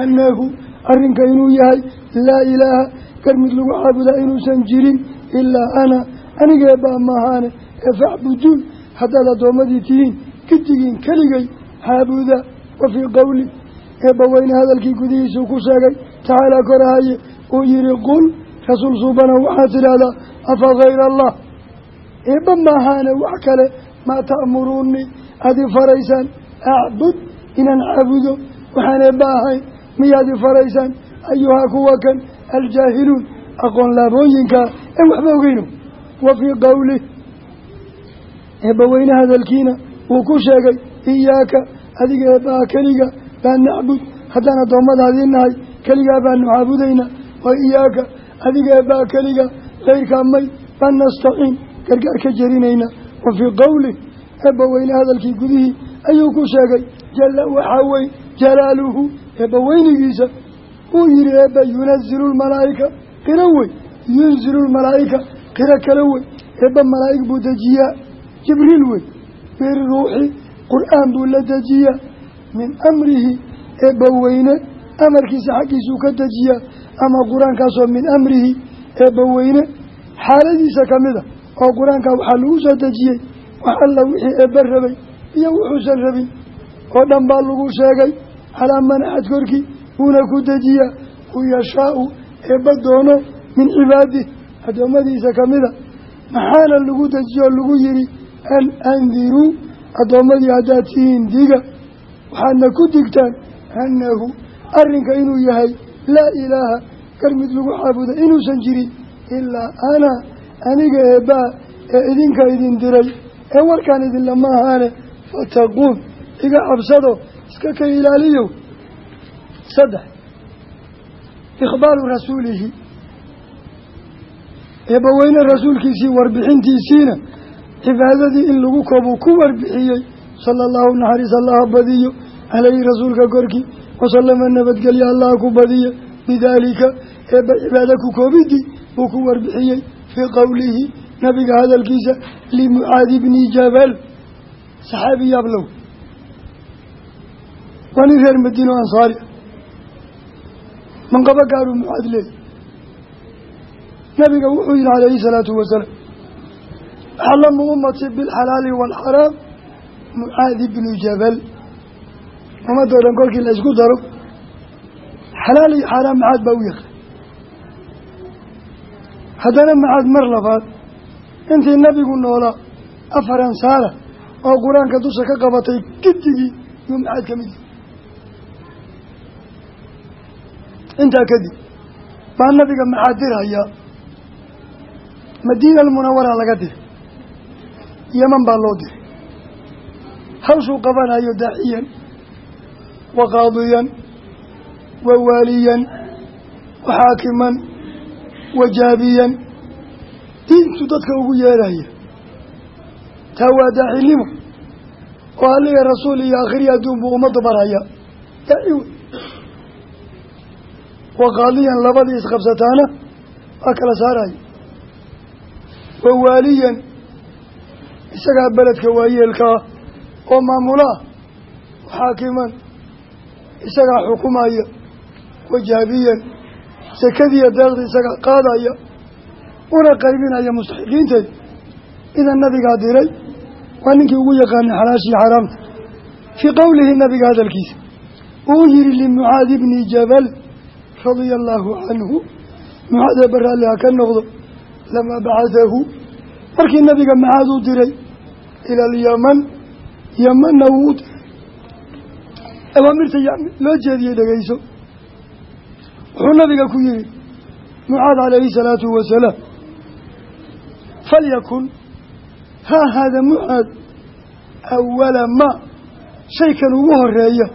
annahu arrinka inuu yahay laa ilaaha gar mid lagu caabudaa inuusan jirin ilaa ana anigeebaa maahaane ee facbuduun haddaad addoommadii tihiin gidigiin keligay caabuda wa fii qowli eebbaweyne hadalkii gudihiisuu ku sheegay tacaalaa korahaye uu yihi qul rasuul suubana waxaad tidhaahdaa afa hayra allah eebba maahaane wax kale maa ta'muruunii aad i faraysaan acbud inaan caabudo waxaan eebba ahayn miyaad i faraysaan ayuhaa kuwa kan aljaahiluun aqoon laabooyinkaa en waxba ogeyno wa fii qowlih eebbaweyne hadalkiina wuu ku sheegay iyaaka adiga eebbaha keliga baa nacbud haddaan addoommadaadii nahay keligaa baanu caabudaynaa wa iyaaka adiga eebbaha keliga kayrkaa may baan nastaciin gargaar ka jerinaynaa wa fii qowlih eebbaweyne hadalkii gudihii ayuu ku sheegay jalla waxaa wey jalaaluhu. Eebbaweynigiisa uu yihi eebba yunazilu lmalaa'ika qiro wey yunzilu lmalaa'ika qiro kale wey eebba malaa'ig buu dejiyaa. Jibriil wey biruuxi qur'aan buu la dejiyaa. Min amrihi eebba weyne amarkiisa xaggiisuu ka dejiyaa ama qur'aankaasoo min amrihi eebba weyne xaaladiisa ka mid a oo qur'aankaa waxaa lagu soo dejiyey wax alla wixii eebba rabay iyo wuxuusan rabin oo dhan baa lagu sheegay calaa man axad korkii wuuna ku dejiyaa u yashaau eebba doono min cibaadih addoommadiisa ka mida maxaana lagu dejiyo oo lagu yidhi an andiruu addoommadii haddaad tihiin diga. Waxaadna ku digtaan annahu arrinka inuu yahay laa ilaaha gar mid lagu caabuda inuusan jirin ilaa ana aniga eebbaa ee idinka idin diray ee warkaan idinlama ahaane fataquun iga cabsado iska ka ilaaliyo saddex ikhbaaru rasuulihi. Eebbaweyne rasuulkiisii warbixintiisiina cibaadadii in lagu koobuu ku warbixiyey sala allahu naxariis allaha badiyo caleyhi rasuulka korkii wasalama nabadgelya allaha ku badiya bidaalika eebba cibaado ku koobidii buu ku warbixiyey fii qowlihi nabiga hadalkiisa limucaadi bni jabal saxaabi yaablow waa nin reer madiino ansaari manqabo gaaruu mucaad leey nabiga wuxuu yihi calayhi salaatu wasalaam aclamu ummati bilxalaali waalxaraam mucaadi bnu jabal ummadoo dhan kolkii la isku daro xalaal iyo xaaraam macaad baa u yaqaan? Haddana macaad mar labaad intii nabigu noolaa afar ansaara oo qur'aanka dusha ka qabatay gidigii yuu macaad ka mid yihi intaa kadib baa nabiga maxaa dirhayaa madiina almunawara laga diray yeman baa loo diray. Hawshuu qabanayo daaciyan wa qaadiyan wa waaliyan wa xaakiman wa jaabiyan diintu dadka ugu yeeraya taa waa daacinimo oo alliga rasuul iyo akhiri adduun buu ummadda baraya daaci wey wa qaadiyan labadii isqabsataana waa kala saaraya wa isagaa beledka waayeelka ah oo maamulaah xaakiman isagaa xukumaya wajaabiyan sakadiiyo deeqda isagaa qaadaya una qaybinaya mustaxiqiinteed idan nabigaa diray. Waa ninkii ugu yaqaanay xalaashii xaraamta. Fii qowlihi nabiga hadalkiisa uu yihi limucaadi bni jabal radia allaahu canhu mucaad ee baraalli ha ka noqdo lamaa bacadahu markii nabiga macaad u diray ila alyaman yamanna wuu u diray awaamirta loo jeediyey dhegeyso wuxuu nabiga ku yihi mucaad calayhi salaatu wasalaam falyakun ha ahaada mucaad awala ma shaykan ugu horreeya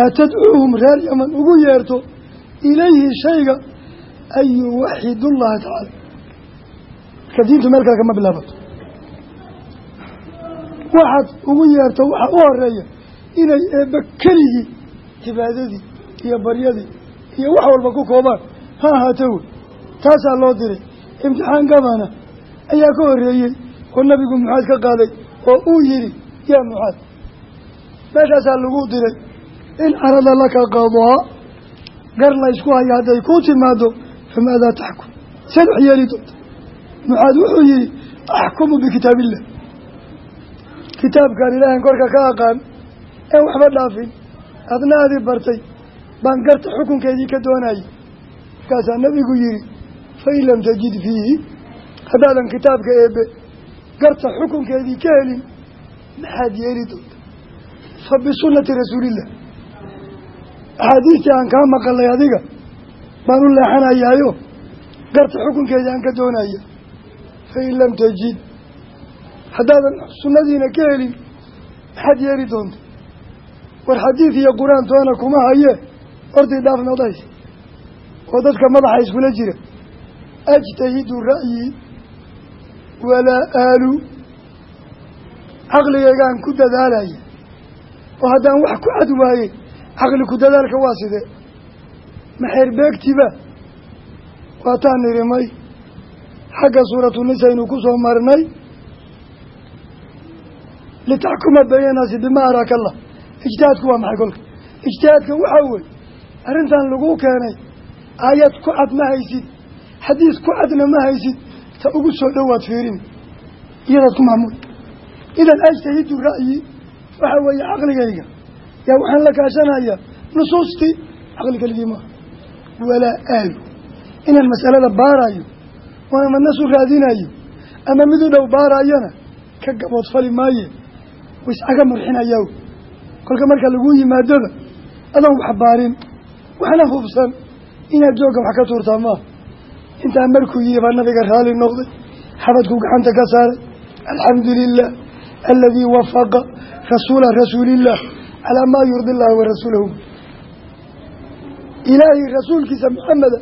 aa tadcuuhum reer yaman ugu yeerto ilayhi shayga an yuwaxidu llaha tacaala. Marka diintu meelkaa kama bilaabato. Waxaad ugu yeerto waxaa u horreeya inay eebbe keligii cibaadadii iyo baryadii iyo wax walba ku koobaan. Ha ahaata wey taasaa loo diray. Imtixaan gabana ayaa ka horreeyey oo nabigu mucaad ka qaaday oo uu yidhi yaa mucaad meeshaasaa lagu diray in carada laka qadaa gar la ysku haya hadday kuu timaado famaadaa taxkum. Seed wax yeeli doonta mucaad wuxuu yihi axkumu bikitaab illah kitaabkan ilaahan korka ka aqaan een waxba dhaafin. Adna adii bartay baan garta xukunkeedii ka doonayay. Markaasaa nabigu yihi fain lam tajid fiihi? Haddaadan kitaabka eebe garta xukunkeedii ka helin maxaad yeeli doonta. Fa bisunnati rasuulillah. Axaadiistii aan kaa maqalay adiga baan u leexanayaayo garta xukunkeedii aan ka doonaya fain lam tajid. Haddaadan sunnadiina ka helin maxaad yeeli doonta war xadiid iyo qur'aan toona kuma hayee ordii dhaaf nodays oo dadka madaxa iskula jira. Ajtahidu ra'yii walaa aalu. Caqligaygaan ku dadaalaya oo haddaan wax ku cad waaye caqli ku dadaalka waa sidee? Maxeer beegtiba? Waataan nidhi may. Xagga suuratu ku soo marnay. Litaxkuma bayna bimaa araaka ijtihaadku waa maxay kolka? Ijtihaadka waxaa wey arrintan laguu keenay aayad ku cad ma haysid xadiis ku cadna ma haysid ta ugu soo dhowaad fiirin iyadaad ku maamuul idan ajtahidu ra'yi waxa weeye caqligayga. Yaa waxaan la kaashanayaa nusuustii caqli keligii maaha walaa aalu inaan masalada baarayo oo ama nasu raadinayo ama mid u dhow baarayana ka gabood fali maaye. Wisaga murxinayaa kolka marka laguu yimaadoba adoon wax baarin waxna hubsan inaad joogga wax ka tuurtaa maaha intaa markuu yihi baa nabiga raali noqday xabadkuu gacanta ka saaray alxamdu lilah aladii wafaqa rasuula rasuuliillah calaa maa yurdi illahi wa rasuulahu. Ilaahay rasuulkiisa maxameda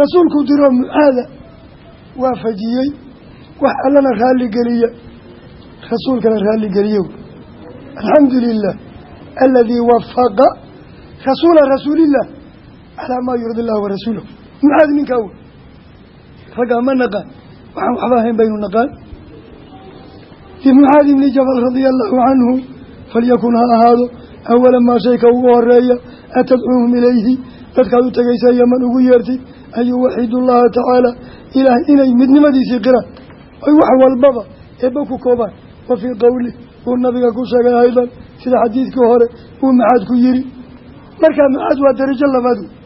rasuulkuu diroo mucaada waafajiyey wax allana raalligeliya rasuulkana raalligeliyo alxamdu lilah aladii wafaqa rasuula rasuulillah calaa maa yurdi illahi wa rasuulahu mucaad ninkaa wey raggaa ma naqaan waxaan waxba ahayn baynu naqaan limucaadi bni jabal radia allahu canhu falyakun ha ahaado awala maa shayka ugu horreeya atadcuuhum ilayhi. Dadkaad u tegaysaa yaman ugu yeertay an yuwaxidu llaha tacaala ilaah inay midnimadiisii qiraan oy wax walbaba eebba ku koobaan wa fii qowlih uu nabiga ku sheegay aydan sida xadiidkii hore uu maxaad ku yiri. Markaa maxaad waa darajo labaad. Wey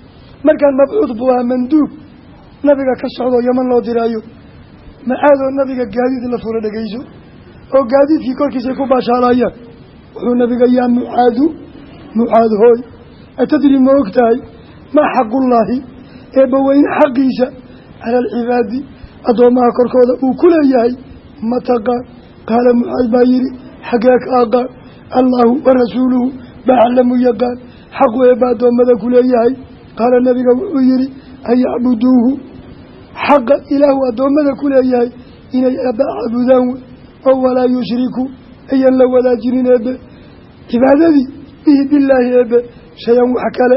markaan mabcuud buu ahaa manduub. Nabiga ka socdoo yaman loo diraayo. Macaadoo nabiga gaadiid la fula dhegeyso oo gaadiidkii korkiisay ku baashaalayaan wuxuu nabiga yaa mucaadu mucaad hooy. Atadri ma og tahay maa xaqullaahi eebbaweyne xaqiisa cala alcibaadi addoommaha korkooda uu ku leeyahay ma taqaan qaala mucaad baa yidhi xaggee ka aqaan allaahu wa rasuuluhu baa aclamu yaqaan xaqu eebba addoommada ku leeyahay qaala nabiga wuxuu yidhi an yacbuduuhu xaqa ilaahu addoommada ku leeyahay inay eebba caabudaan wey oo walaa yushriku ayan la wadaajinin eebbe cibaadadii bihi billaahi eebbe shay-an wax kale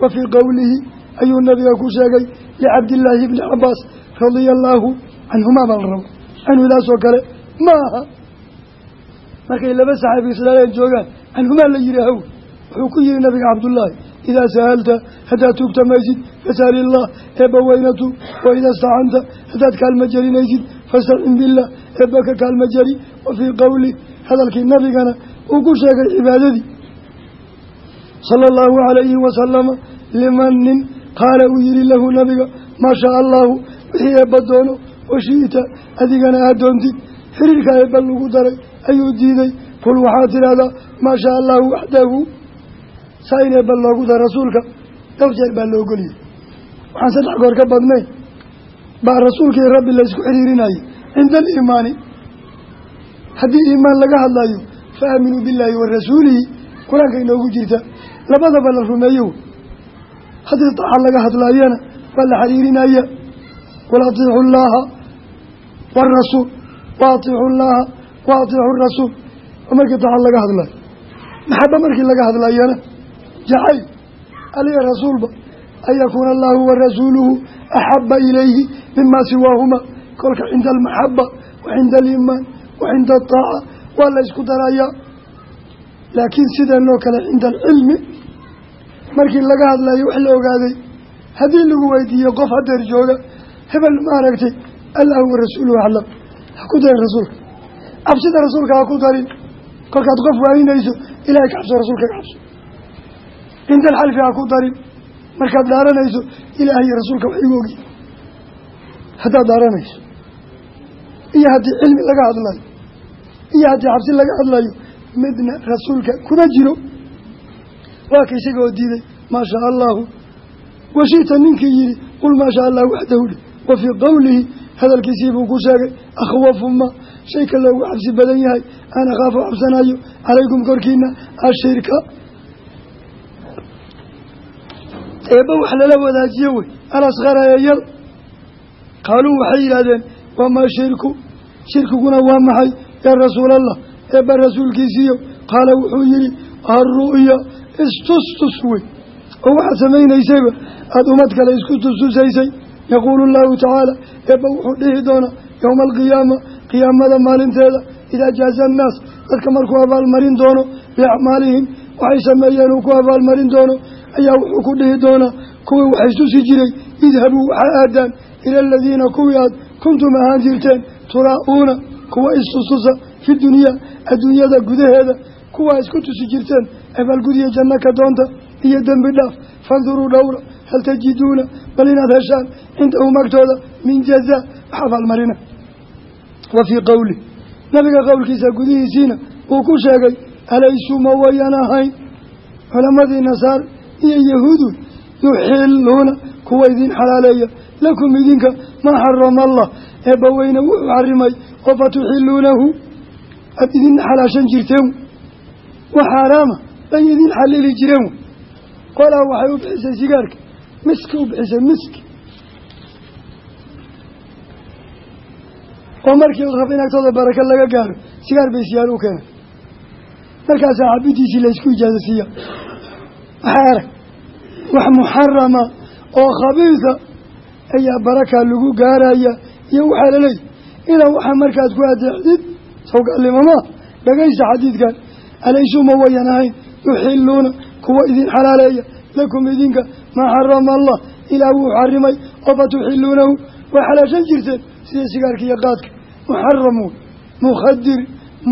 wa fii qowlihi ayuu nabiga ku sheegay licabdillaahi bni cabaas radia allaahu canhumaa baa la rabo canhudaasoo kale ma aha markay laba saxaabi islaaleen joogaan canhumaa la yihi haw wuxuu ku yihi nabiga cabdullaahi idaa sa'alta haddaad tuugtamaysid fas'al illah eebba weynatu wa ida stacanta haddaad kaalma jarinaysid fastacin billah eebba ka kaalma jari wa fii qowli hadalkii nabigana uu ku sheegay cibaadadii sala allahu calayhi wasalama liman nin qaala uu yihi lahu nabiga maa shaa allahu wixii eebba doono washi'ta adigana aad doontid xiriirka eebba lagu daray ayuu diiday. Kul waxaad tidhahdaa maa shaa allahu waxdahu saa in eebba loogu dara rasuulka dhowr jeer baa la ogoliyay waxaan saddex goor ka badnayn baa rasuulkii rabbi laysku xiriirinayay. Cinda aliimaani haddii iimaan laga hadlayo fa aaminuu billaahi wa rasuulihi qur'aanka inoogu jirta. Labadaba la rumeeyo haddii daaca laga hadlaayana waa la xiriirinaya atiicu llaaha waarasuul wa atiicu llaaha wa atiicu rasuul. Waa markii daaca laga hadlayo maxaba markii laga hadlayana? Jacayl. Aliya rasuulba an yakuuna allahu wa rasuuluhu axaba ilayhi mima siwaahuma kolka cinda almaxaba wa cinda aliimaan wa cinda adaaca waa la ysku darayaa. Laakiin sideenoo kale cinda alcilmi? Markii laga hadlayo wax la ogaaday haddii lagu weydiiyo qof hadeer jooga hebel ma aragtay allahu wa rasuuluhu ku darin rasuulka cabsida rasuulka ha ku darin kolkaad qof waaninayso ilahay ka cabso rasuulka ka cabso. Cinda alxalfi ha ku darin markaad dhaaranayso ilaahay rasuulka wax igu ogi. Haddaad dhaaranayso iyo haddii cilmi laga hadlayo iyo haddii cabsi laga hadlayo midna rasuulka kuma jiro. Waa ka isaga oo diiday maa shaa allahu washiita ninkii yihi qul maa shaa allahu waxdahu dhe wa fii qowlihi hadalkiisii buu ku sheegay akhwafu ma shayka loogu cabsi badan yahay aan akhaafu cabsanayo calaykum korkiina ashirka. Eebba wax lala wadaajiyo wey alaskhara ee yar. Qaaluu waxay yidhaahdeen wamaa shirku? Shirkiguna waa maxay yaa rasuulallah? Eebba rasuulkiisiiyo qaala wuxuu yihi alru'ya istustus wey. Oo waxaad samaynaysayba aada ummad kale isku tustusaysay yaquulu allahu tacaala eebba wuxuu dhihi doonaa yowma alqiyaama qiyaamada maalinteeda idaa jaaza annaas dadka markuu abaalmarin doono biacmaalihim waxay sameeyeen uu ku abaalmarin doono ayaa wuxuu ku dhihi doonaa kuwii wax istusi jiray idhabuu waxaa aadaan ila aladiina kuwii aad kuntum ahaan jirteen turaa'uuna kuwa istustusa fi dunyaa adduunyada gudaheeda kuwaa isku tusi jirteen abaalgudiya janno ka doonta iyo dembi dhaaf fanduruu dhowra hal tajiduuna bal inaad heshaan cindahum agtooda min jazaa wax abaalmarina wa fii qowli nabiga qowlkiisa gudihiisiina uu ku sheegay alaysuu ma wayan ahayn culammadii nasaar iyo yahuudu yuxiluuna kuwa idin xalaaleeya lakum idinka maa xarama allah eebba weyne wuxuu xarimay oo fatuxiluunahu aada idin xalaashan jirteen wax xaaraama bay idin xalili jireen qolaa waxay u bixisay miski u bixisay miski oo markii rab in agtooda baraka laga gaaro sigaar bay siyaar u keenay. Markaasaa cabidiisii laysku ijaaza siiya. Waxaa arag wax muxarama oo khabiisa ayaa barakaa lagu gaaraya iyo waxaa laleeyahy ilaa waxaa markaad ku adeecdid sawgaalnimamaa dhagaysta xadiidkan alaysuma wayan ahayn yuxiluuna kuwa idin xalaaleeya lakum idinka maa xarama allah. Ilaah wuu xarimay oo fatuxiluunahu waa xalaashan jirteen sida sigaarka iyo qaadka? Muxaramuun mukhadir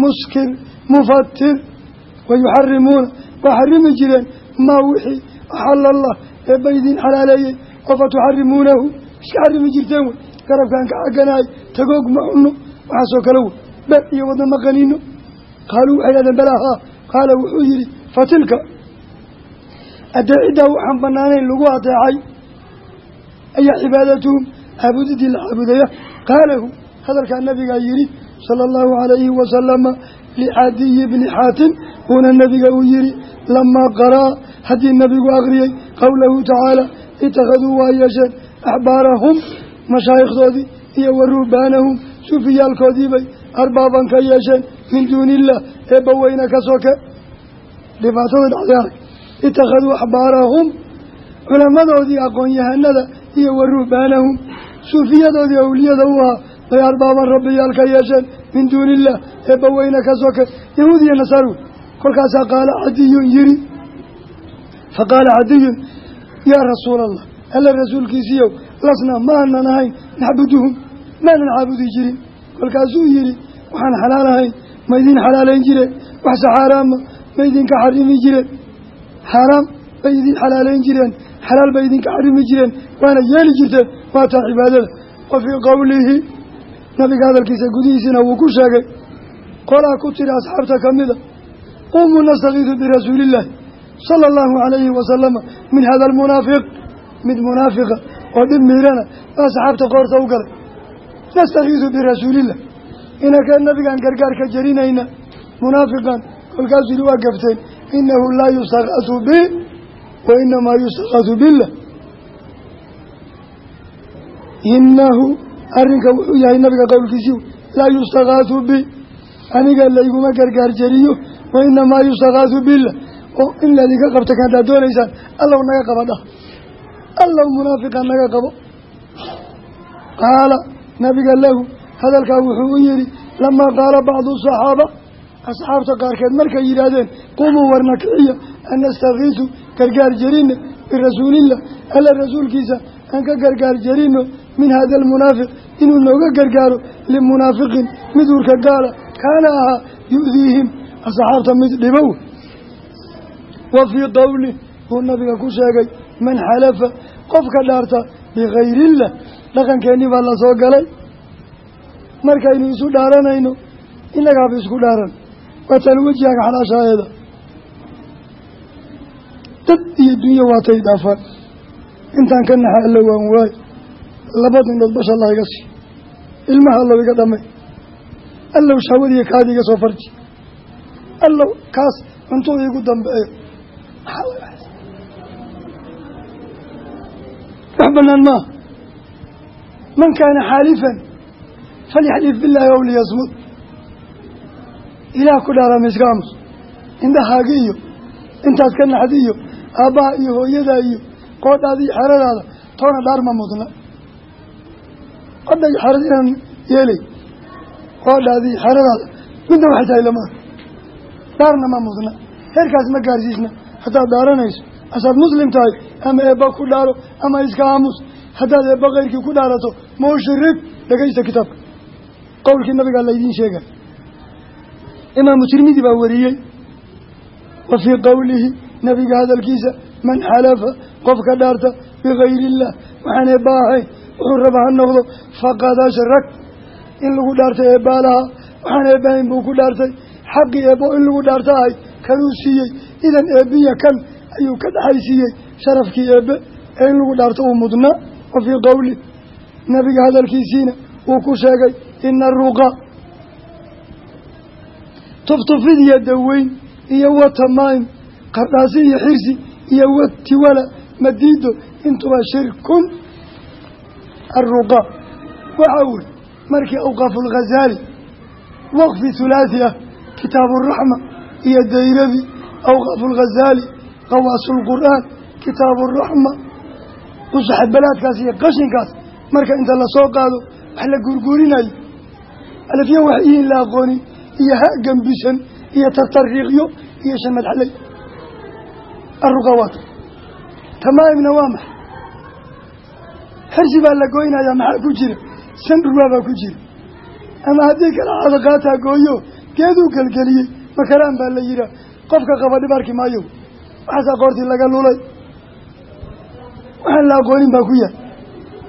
muskir mufatir wa yuxarimuuna waa xarimi jireen. Maa wixii axala allah eebba idin xalaaleeyey oo fatuxarimuunahu iska xarimi jirteen wey. Garabkaan ka caganahay tagoog ma cunno waxaasoo kale wey ber iyo wadna ma qaaluu waxay dhahdeen balaahaa qaala wuxuu yidhi fatilka adeeciddaa waxaan banaanayn lagu adeecay ayaa cibaadatuhum caabudidii la caabudaya qaalahu hadalkaa nabigaa yidhi sala allahu calayhi wasalama licadiyi bni xaatim uuna nabiga uu yihi lamaa qaraa haddii nabigu akhriyey qowlahu tacaala itakhaduu waa yeesheen axbaarahum mashaayikhdoodii iyo wa ruhbaanahum suufiyaalkoodiibay arbaaban ka yeesheen min duuni illah eebba weyne ka soke dhibaatada dhacday arag itakhaduu axbaarahum culammadoodii aqoon-yahanada iyo wa ruhbaanahum suufiyadoodii awliyada u ahaa bay arbaaban rabbiyaal ka yeesheen min duuni illah eebba weyne ka soke yahuud iyo nasaarwi kolkaasaa qaala cadiyun yiri fa qaala cadiyun yaa rasuula allah alla rasuulkiisiiyow lasna maanan ahayn nacbuduhum maanan caabudi jirin kolkaasuu yidhi waxaan xalaal ahayn ma idin xalaalayn jireen waxse xaaraama ma idinka xarimi jireen xaaraam bay idin xalaalayn jireen xalaal bay idinka xarimi jireen waana yeeli jirteen waa taa cibaadada wa fii qowlihi nabiga hadalkiisa gudihiisina wuu ku sheegay qolaa ku tiri asxaabta ka mida qumuu nastakiidu birasuulillaahi sala allahu calayhi wasalama min hada almunaafiq mid munaafiqa oo dhib miirana baa asxaabta qoorta u galay nastakiidu birasuulillah inaka nabigaan gargaarka jarinayna munaafiqan kolkaasuu yihi waa gafteen inahu laa yustakasu bi wa inamaa yustakasu billah inahu arrinka wuxuu yahay nabiga qowlkiisiiu laa yustakaasu bi aniga layguma gargaar jariyo wa inamaa yustakaasu billah oo in laydinka qabta kaadaad doonaysaan allow naga qaba dhah allow munaafiqa naga qabo qaala nabiga lahu hadalkaa wuxuu u yidhi lamaa qaala bacdu saxaaba asxaabta qaarkeed markay yidhaahdeen qumuu warna kiciya an nastakiisu gargaar jarino birasuulillah alla rasuulkiisa aan ka gargaar jarino min hada almunaafiq inuu nooga gargaaro limunaafiqin mid uurka gaala kaana ahaa yu'diihim. Asxaabta mid dhibow wa fii qowli wuu nabiga ku sheegay man xalafa qofka dhaarta bikayrillah dhaqankeennii baa la soo galay markaynu isu dhaaranayno innagaaba isku dhaaran waatan wejigaaga xalaashaaeeda dad iyo dunyo waatay dhaafaan. Intaan ka naxa alla waan waay. Laba dindhood basha allah iga sii. Ilmaha allow iga dhamay. Allow shahwadiiyo kaadi iga soo farji. Allow kaas cuntuu iigu dambeeyo. Wax banaan maaha man kaana xaalifan falyaxlif billaahi liyasmud ilaah ku dhaarama iska aamus indhahaagi iyo intaad ka naxdi iyo aabbaha iyo hooyadaa iyo qoodhaada iyo xeradaada toona dhaar ma mudna. Qodha iyo xerad inaan yeelay qoodhaada iyo xeradaada midna waxay tahay lama dhaarna ma mudna. Heerkaas ma gaarsiisna. Haddaad dhaaranayso asaad muslim tahay ama eebba ku dhaaro ama iska aamus haddaad eebba keyrkii ku dhaarato mushrik dhegaysta kitaabka. Qowlkii nabigaa laydiin sheegay imaamu tirmidi baa wariyey wa fii qowlihi nabiga hadalkiisa man xalafa qofka dhaarta bikayri illah waxaan eebba ahayn wuxuu raba ha noqdo faqad ashrak in lagu dhaartay eebbaalaha waxaan eebbahayn buu ku dhaartay xaqii eebbo in lagu dhaarta ahay kanuu siiyey idan eebbiya kan ayuu ka dhaxaysiiyey sharafkii eebbe ee in lagu dhaarto uu mudnaa wa fii qowli nabiga hadalkiisiina wuu ku sheegay ina aruqa tuftufid iyo daweyn iyo watamaym qardhaasi iyo xirsi iyo watiwala madiido intuba shirkun. Aruqa waxaa wey markii awqaafu lghazaali waqfi hulaathi ah kitaabu raxma iyo dayrabi awqaafu lghazaali qawaasu lqur'aan kitaabu raxma usaxabalaadkaas iyo qashinkaas marka inta la soo qaado wax la guurguurinayo alafya wax ihiin la aqoonin iyo ha gembisan iyo tartariiqyo iyo shamad xalay aruqa waata tamaa'imna waa maxay? Xirsi baa la goynayaa maxaa ku jira? San ruwaa baa ku jira. Ama haddii kala cadaqaataa gooyo geeduu gelgeliyey makalaan baa la yihaa qofka qaba dhib arki maayo. Waxaasaa qoortii laga lulay waxaan la aqoonin baa ku yahay.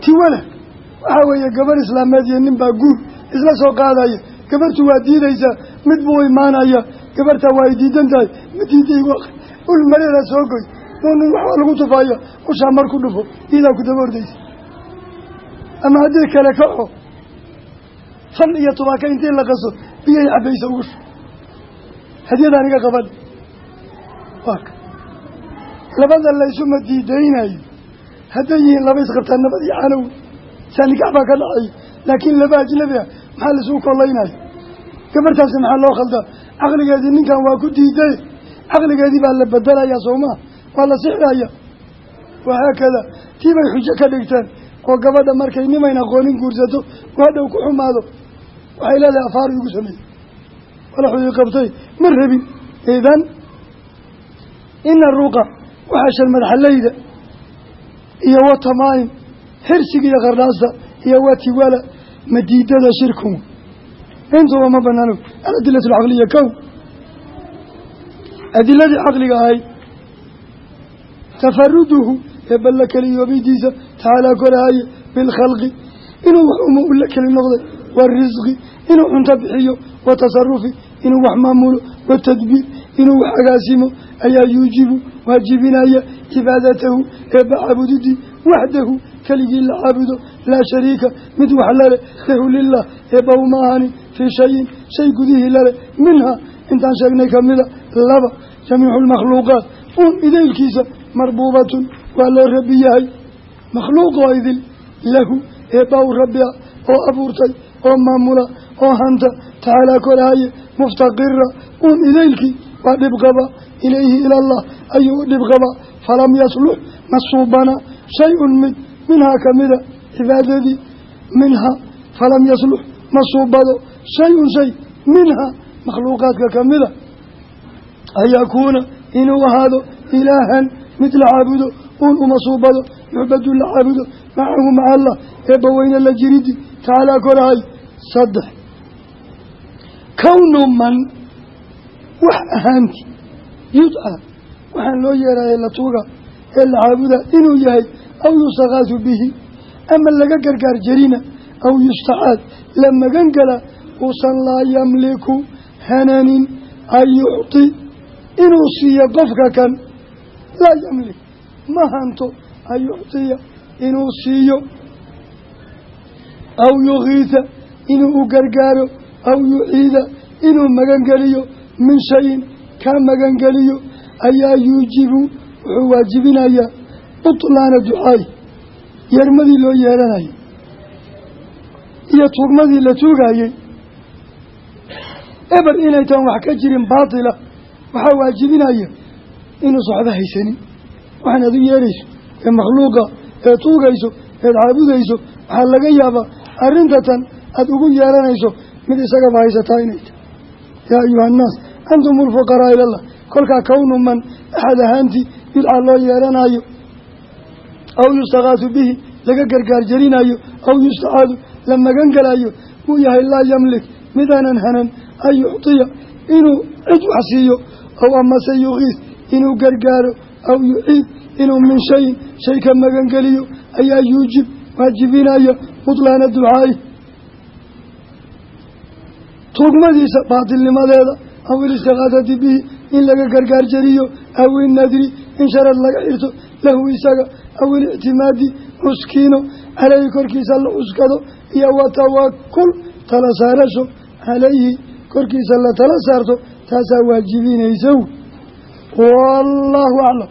Tiwala. Waxaa weeye gabar islaameed iyo nin baa guur isla soo qaadaya gabartu waa diidaysaa mid buu imaanaya gabartaa waa ay diidan tahay ma diiday ul mareeda soo goy nunin waxbaa lagu tufaaya ushaa mar ku dhufo iyadaa ku daba ordaysa. Ama haddii kale kaco fan iyo tubaaka intii la qaso biyay cabaysa ugu shu. Hadyadaan iga qaban. Waaka labada laysuma diidaynayo. Hadday yihiin laba isqabtaa nabad iyo canow saanikax baa ka dhacayo laakiin laba ajnabi ah maxaa laisugu kollaynayo gabartaasi maxaa loo khaldaa caqligeedii ninkan waa ku diiday. Caqligeedii baa la bedelayaa soomaa waa la sixraya wahaakada tii bay xujo ka dhigteen. Oo gabadha markay nimayn aqoonin guursato waadhow ku xumaado. Waxay leedahay afaar igu sameeyey. Walaxudii qabtay. Ma rabin. Idan ina ruqa waxaa shalmadxallayda iyo wa tamaa'im xirsiga iyo qardhaasta iyo wa tiwala madiidada shirkun intuba ma banaano aladilatu alcaqliya kow adiladii caqliga ahayd tafaruduhu ee balla keliyoobidiisa tacaalaa koraaye bilkhalqi inuu wax uma ula keli noqday waarisqi inuu cunto bixiyo wa tasarufi inuu wax maamulo watadbiir inuu wax agaasimo ayaa yuujibu waajibinaya cibaadatahu eebba caabudidii waxdahu keligii la caabudo laa shariika mid wax lale lahu lilah eebba uma fii shayin shay gudihii lale minha intaan sheegnay kamida laba jamiicu lmakhluuqaat uun idaylkiisa marbuubatun waa loo rabi yahay makhluuqoo idil lahu eebba u rabbi ah oo abuurtay oo maamula oo hanta tacaalaa koraaye muftaqira uun idaylkii waa dhibqaba ilayhi ilallah ayuu u dhibqaba falam yaslux masuubana shay-un mid minhaa kamida cibaadadii minhaa falam yaslux ma suubado shay-un shay minhaa makhluuqaadka kamida an yakuuna inuu ahaado ilaahan mid la caabudo uun uma suubado yucbadu la caabudo macahu maca allah eebba weyne la jiridi tacaalaa korahay saddex. Kownu man wax ahaanti yudcaa waxaan loo yeeraayay la tuuga ee la caabuda inuu yahay aw yustakaatu bihi ama laga gargaar jarina aw yustacaad la magan uusan laa yamliku hananin an yucti inuu siiyo qofka kan laa yamlik. Ma hanto an yuctiya inuu siiyo aw yukiita inuu u gargaaro aw yuciida inuu magangeliyo min shayin kaa magangeliyo ayaa yuujibu wuxuu waajibinayaa butlaana ducaayi yeermadii loo yeelanayay iyo tuugmadii la tuugayey eber inay tahan wax ka jirin baatila waxaa waajibinaya inuusan waxba haysanin. Waxaan adu yeerayso ee makhluuqa ee tuugayso eed caabudayso waxaa laga yaabaa arrinta tan aada ugu yeelanayso mid isagaba haysataa inay tahay. Yaa ayuha annaas antum ulfuqaraa ilallah kolkaa kownu man axad ahaantii yudcaa loo yeelanayo aw yustakaatu bihi laga gargaar jarinayo aw yustacaadu la magan galayo uu yahay laa yamlik midaanan hanan an yuctiya inuu cid wax siiyo aw amase yukiis inuu gargaaro aw yuciid inuu min shayin shay ka magangeliyo ayaa yuujib waajibinaya butlaana ducaa'i tuugmadiisa baatilnimadeeda aw ilistikaadati bihi in laga gargaar jariyo aw innadri in sharad laga xirto lahu isaga aw ilictimaadi cuskiino caleyhi korkiisa la cuskado iyo watawakul tala saarasho calayhi korkiisa la tala saarto taasaa waajibinaysa wallaahu aclam